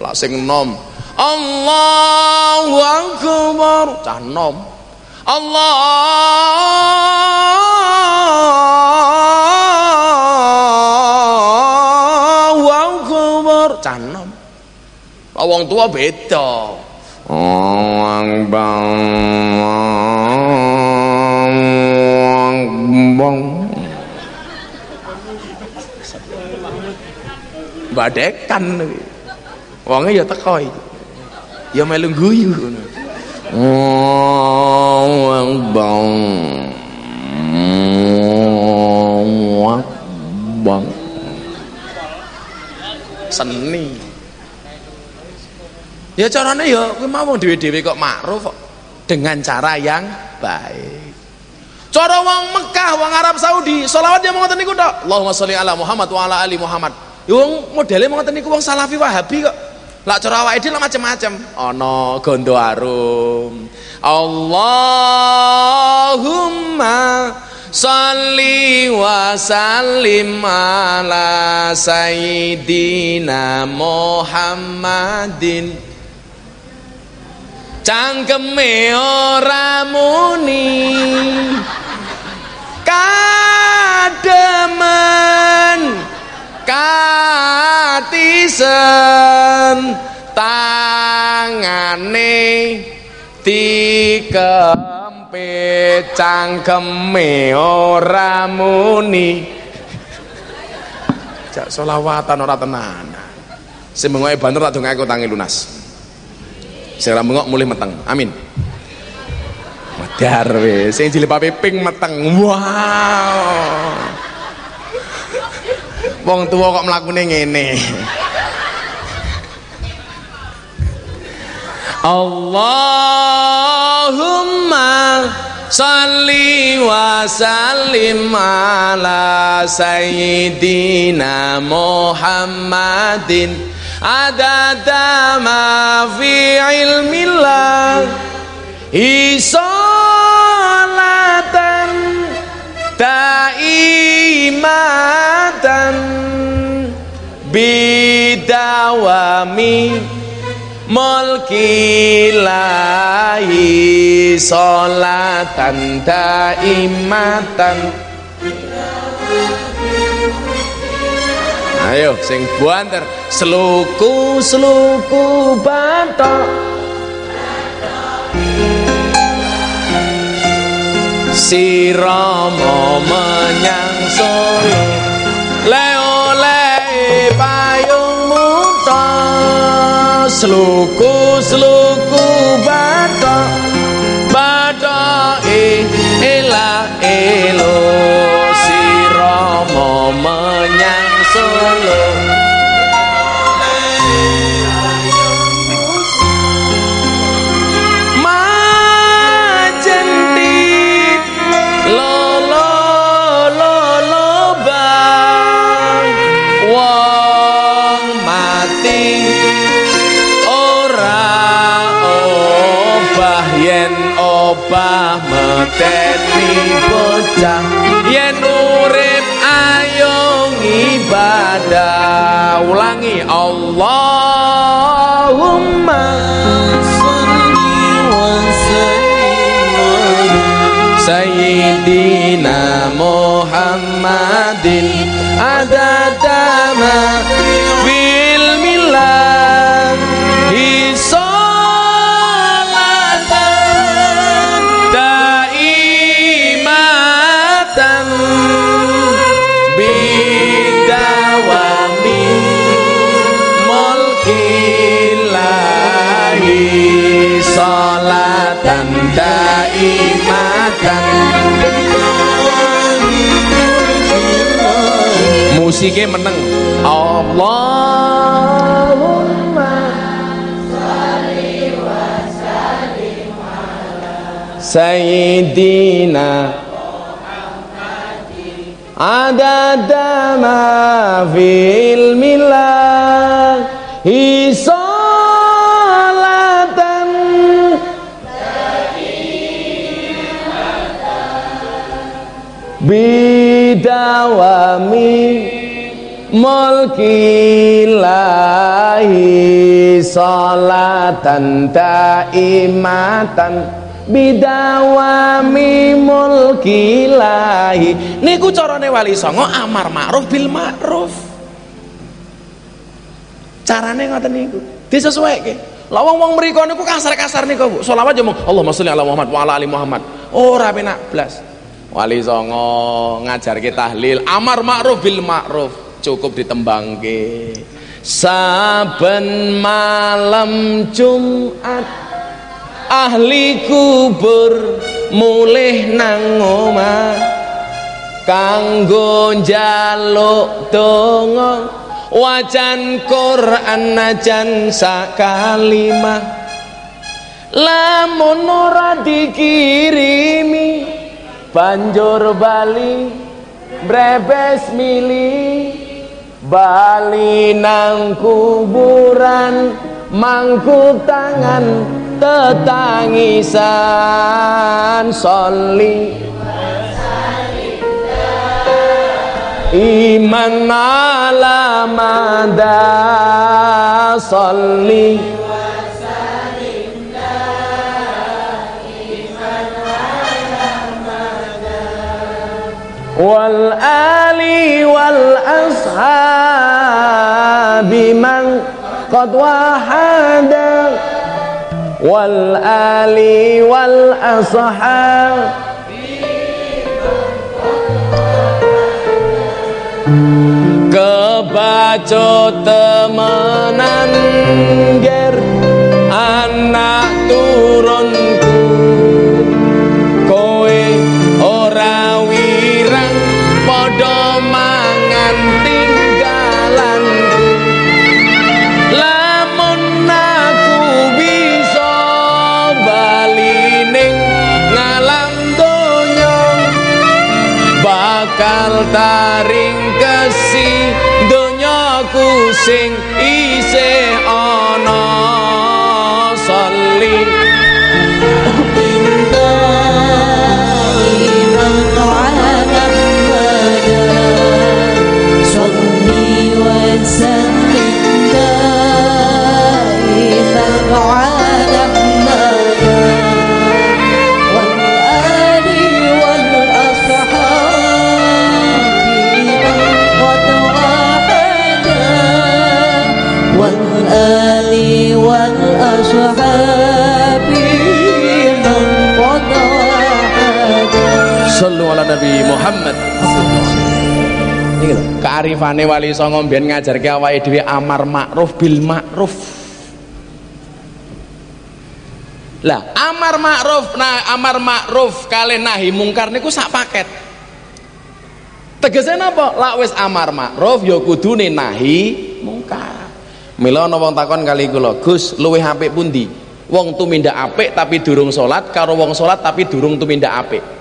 Lah sing nom Allahu Akbar. Cah nom. Allahu Akbar. Cah nom. Wong tua beda. Allahu Akbar. Ngomong badekan wonge ya teko ya melu guyu ngono. Bang. Bang. Seni. Ya carane ya kuwi mau dhewe-dhewe kok makruf kok dengan cara yang baik. Cara wong Mekah, wong Arab Saudi, selawat ya mau ngoten niku tok. Allahumma sholli ala Muhammad wa ala ali Muhammad. Wong modele mau ngoten niku wong Salafi Wahabi kok. Lah cara awake dhewe macam-macam. Ana gondo arum. Allahumma Salli wa sallim ala sayyidina Muhammadin Cangkeme ora muni. Kademen Katisen Tangane dikempit cangkeme ora muni. Jak selawatan ora tenan sing bengoke banter tak dongake tangi lunas sing ora bengok mulih meteng. Amin. Medar wis. Sing jilipape ping meteng. Wow. Wong tuwa kok mlakune ngene. Allahumma salli wa sallim ala sayyidina Muhammadin adada ma fi ilmillah. Isolatan daimatan bidawami mulki lahi solatan daimatan Ayo sing banter seluku seluku bantok. Si Rama menyang Solo. Le oleh payung muta seluku seluku bantok. Meteni bocah. Yen urip ayo ibadah. Ulangi Allahumma Sayyidina Muhammadin adada daimatan. Musiknya meneng Allahumma Sayyidina Adada ma fil milah bidawami mulkilahi salatan daimatan bidawami mulkilahi niku carane wali songo amar ma'ruf bil ma'ruf. Carane ngoten niku? Disesuaike lah wong-wong mriku niku kasar-kasar niku Bu. Selawat ya mong Allahumma sholli ala Muhammad wa ala ali Muhammad. Ora penak blas Wali Songo ngajar kita tahlil. Amar ma'ruf bil ma'ruf. Cukup ditembangke. Saben malam Jumat ahli kubur mulih nang omah. Kanggo njaluk donga wajan Quran najan sakalimah. Lamun ora dikirimi banjur bali brebes mili bali nang kuburan mangku tangan tetangisan soli. Iman ala mada soli wal ali wal ashabi man qad wahada. Wal ali wal ashab kebaco temenan ger anak turunku taring kesi donyaku sing sallu ala nabi Muhammad kearifane wali songo mbiyen ngajarke awake dhewe amar makruf bil makruf. Lah, amar makruf nah amar makruf kalih nahi mungkar niku sak paket. Tegese napa? Lak wis amar makruf ya kudune nahi mungkar. Mila ana wong takon kali kula, Gus, luwih apik pundi? Wong tumindak apik tapi durung salat karo wong salat tapi durung tumindak apik.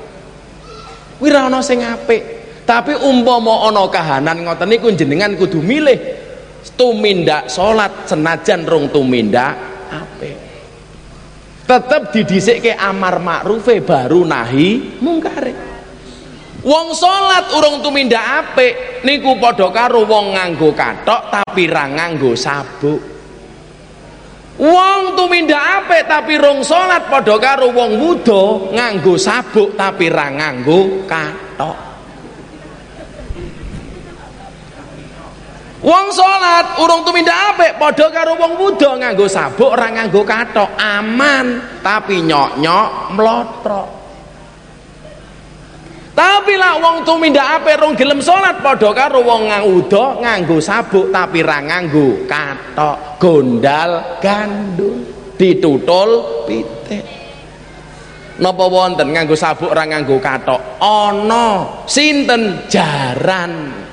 Kuwi ra ana sing apik. Tapi umpama ana kahanan ngoten niku jenengan kudu milih tumindak salat senajan rong tumindak apik. Tetep didhisikke amar ma'rufe baru nahi mungkare. Wong salat urung tumindak apik niku padha karo wong nganggo kathok tapi ra nganggo sabuk. Wong tumindak apik tapi rong salat padha karo wong wuda nganggo sabuk tapi ra nganggo kathok. Wong salat urung tumindak apik padha karo wong wuda nganggo sabuk ora nganggo kathok, aman tapi nyok-nyok mlotrok. Tapi lah wong tumindak apik rong gelem salat padha karo wong wuda nganggo sabuk tapi ra nganggo kathok, gondal gandul, ditutul pitik. Napa wonten nganggo sabuk ora nganggo kathok? Ana sinten jaran.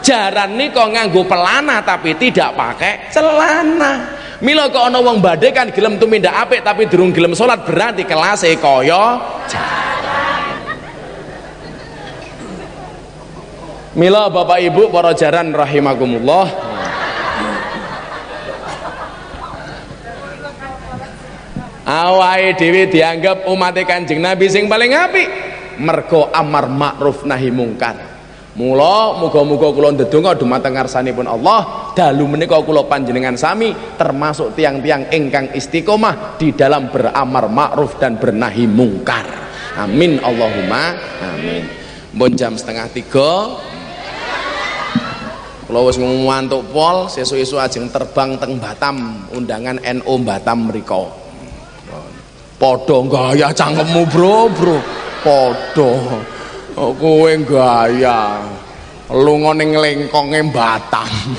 jaran nika nganggo pelana tapi tidak pakai celana mila kok ana wong badhe kan gelem tumindak apik tapi durung gelem salat berarti kelase kaya jaran mila Bapak Ibu para jaran rahimakumullah. Awake dhewe dianggap umat Kanjeng Nabi sing paling apik. Mergo amar ma'ruf nahi mungkar. Mula muga-muga kula ndedonga dumateng ngarsanipun Allah. Dalu menika kula panjenengan sami termasuk tiang-tiang ingkang istiqomah di dalam beramar ma'ruf dan bernahi mungkar. Amin Allahumma amin. Mbon jam setengah tiga kalau wis ngantuk pol, sesuk-esuk ajeng terbang teng Batam, undangan NU Batam mriko. Padha gaya cangkemmu, Bro, Bro. Padha. Oh, kowe gaya. Lunga ning lengkonge Batam.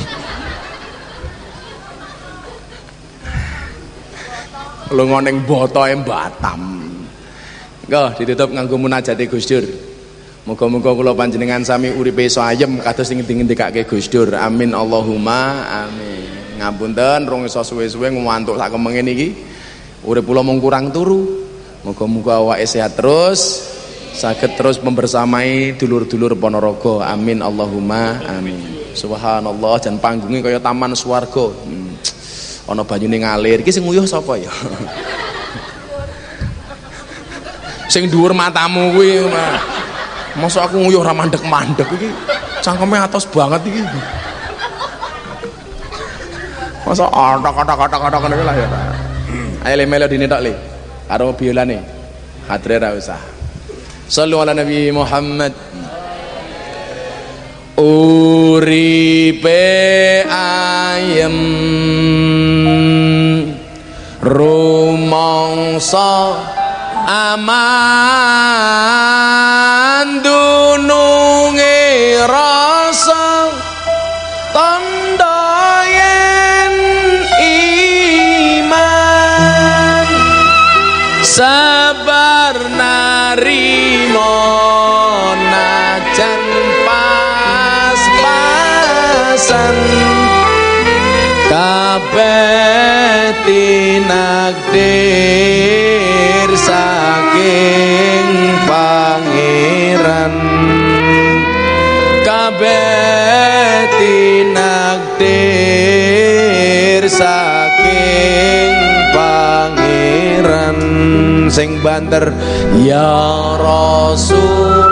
Lunga ning botoe Batam. Gak, ditutup nganggo munajate Gus Dur. Muga-muga kula panjenengan sami uripe iso ayem kados sing ngendikake Gus Dur. Amin Allahumma amin. Ngapunten rong iso suwe-suwe ngantuk sak kemenge niki. Urip kula mung kurang turu. Muga-muga awake sehat terus, saged terus membersamai dulur-dulur Ponorogo. Amin Allahumma amin. Subhanallah jan panggungnya kaya taman swarga. Hmm. Ana banyune ngalir. Iki sing nguyuh sapa ya? sing dhuwur matamu kuwi masa aku nguyuh ra mandek-mandek iki? Cangkeme atos banget iki. Masa atak atak atak atak ngene lah ya. Ayo le melodine tok le. Karo biolane hatre ra usah. Sallu ala nabi Muhammad. Uripe ayem. Rumangsa aman sing banter. Ya Rasulullah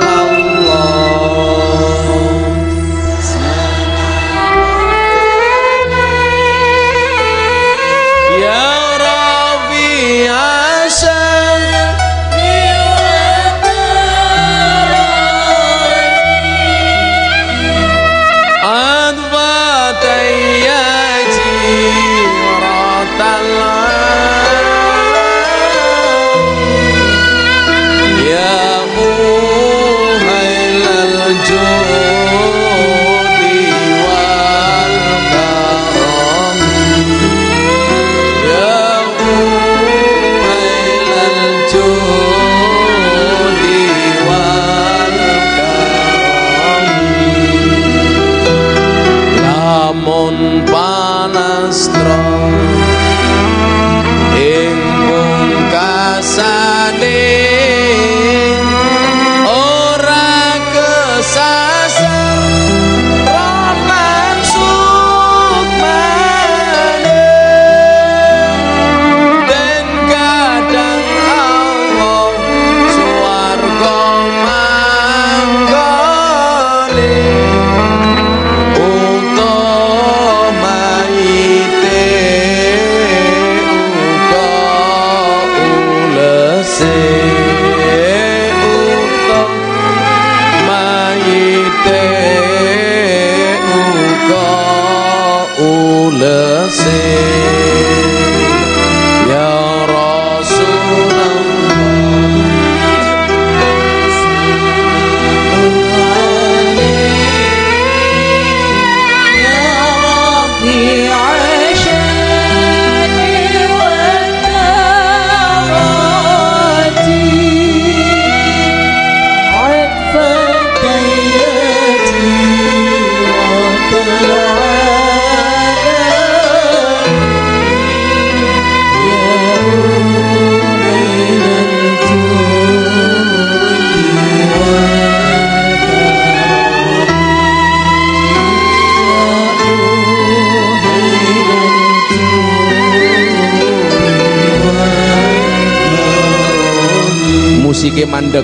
musike mandek.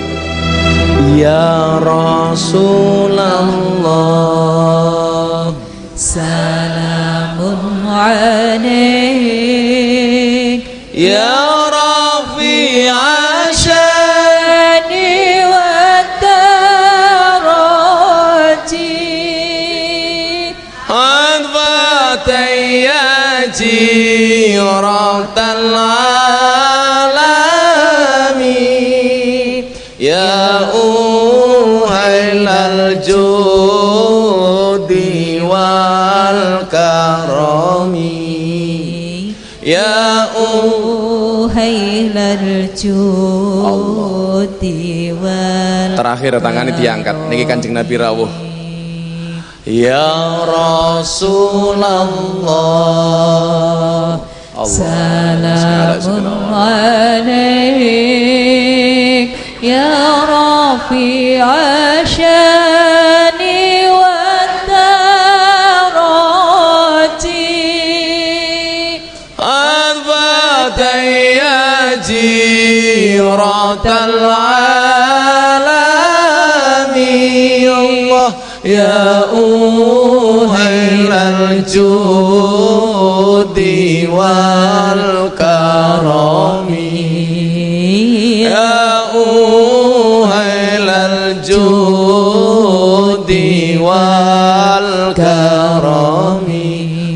Ya Rasulullah Salamun alaik Terakhir tangannya diangkat. Niki Kanjeng Nabi rawuh. Ya Rasulullah Allah. Salamun alaik. Ya Rafi'a جيرة العالم يا الله. يا أهل الجود والكرم. يا أهل الجود والكرم.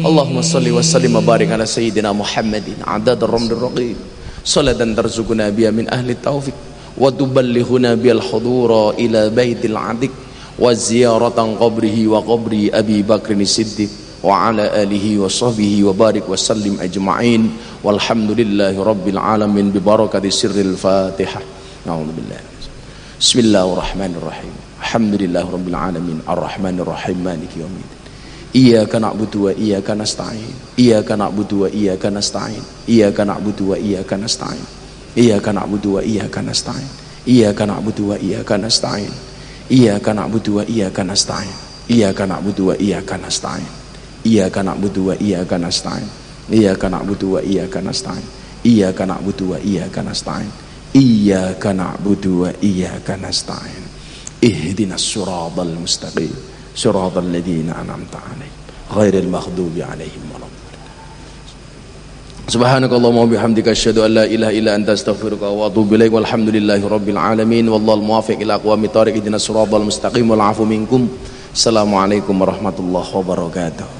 اللهم صل وسلم وبارك على سيدنا محمد عدد الرمل الرقيب. صلاة ترزقنا بها من أهل التوفيق وتبلغنا بها الحضور إلى بيت العتيق وزيارة قبره وقبر أبي بكر الصديق وعلى آله وصحبه وبارك وسلم أجمعين والحمد لله رب العالمين ببركة سر الفاتحة. أعوذ بالله. بسم الله الرحمن الرحيم. الحمد لله رب العالمين. الرحمن الرحيم. مالك يوم الدين. Iya Iyyaka na'budu wa iyyaka nasta'in. Iyyaka na'budu wa iyyaka nasta'in. Iyyaka na'budu wa iyyaka nasta'in. Iyyaka na'budu wa iyyaka nasta'in. Iyyaka na'budu wa iyyaka nasta'in. Iyyaka na'budu wa iyyaka nasta'in. Iyyaka na'budu wa iyyaka nasta'in. Iyyaka na'budu wa iyyaka nasta'in. Iyyaka na'budu wa iyyaka nasta'in. Iyyaka na'budu wa iyyaka nasta'in. Iyyaka na'budu wa iyyaka nasta'in. Ihdinas siratal mustaqim. صراط الذين أنعمت عليهم غير المغضوب عليهم ولا الضالين سبحانك اللهم وبحمدك أشهد أن لا إله إلا أنت أستغفرك وأتوب إليك والحمد لله رب العالمين والله الموافق إلى أقوام طارق اهدنا الصراط المستقيم والعفو منكم السلام عليكم ورحمة الله وبركاته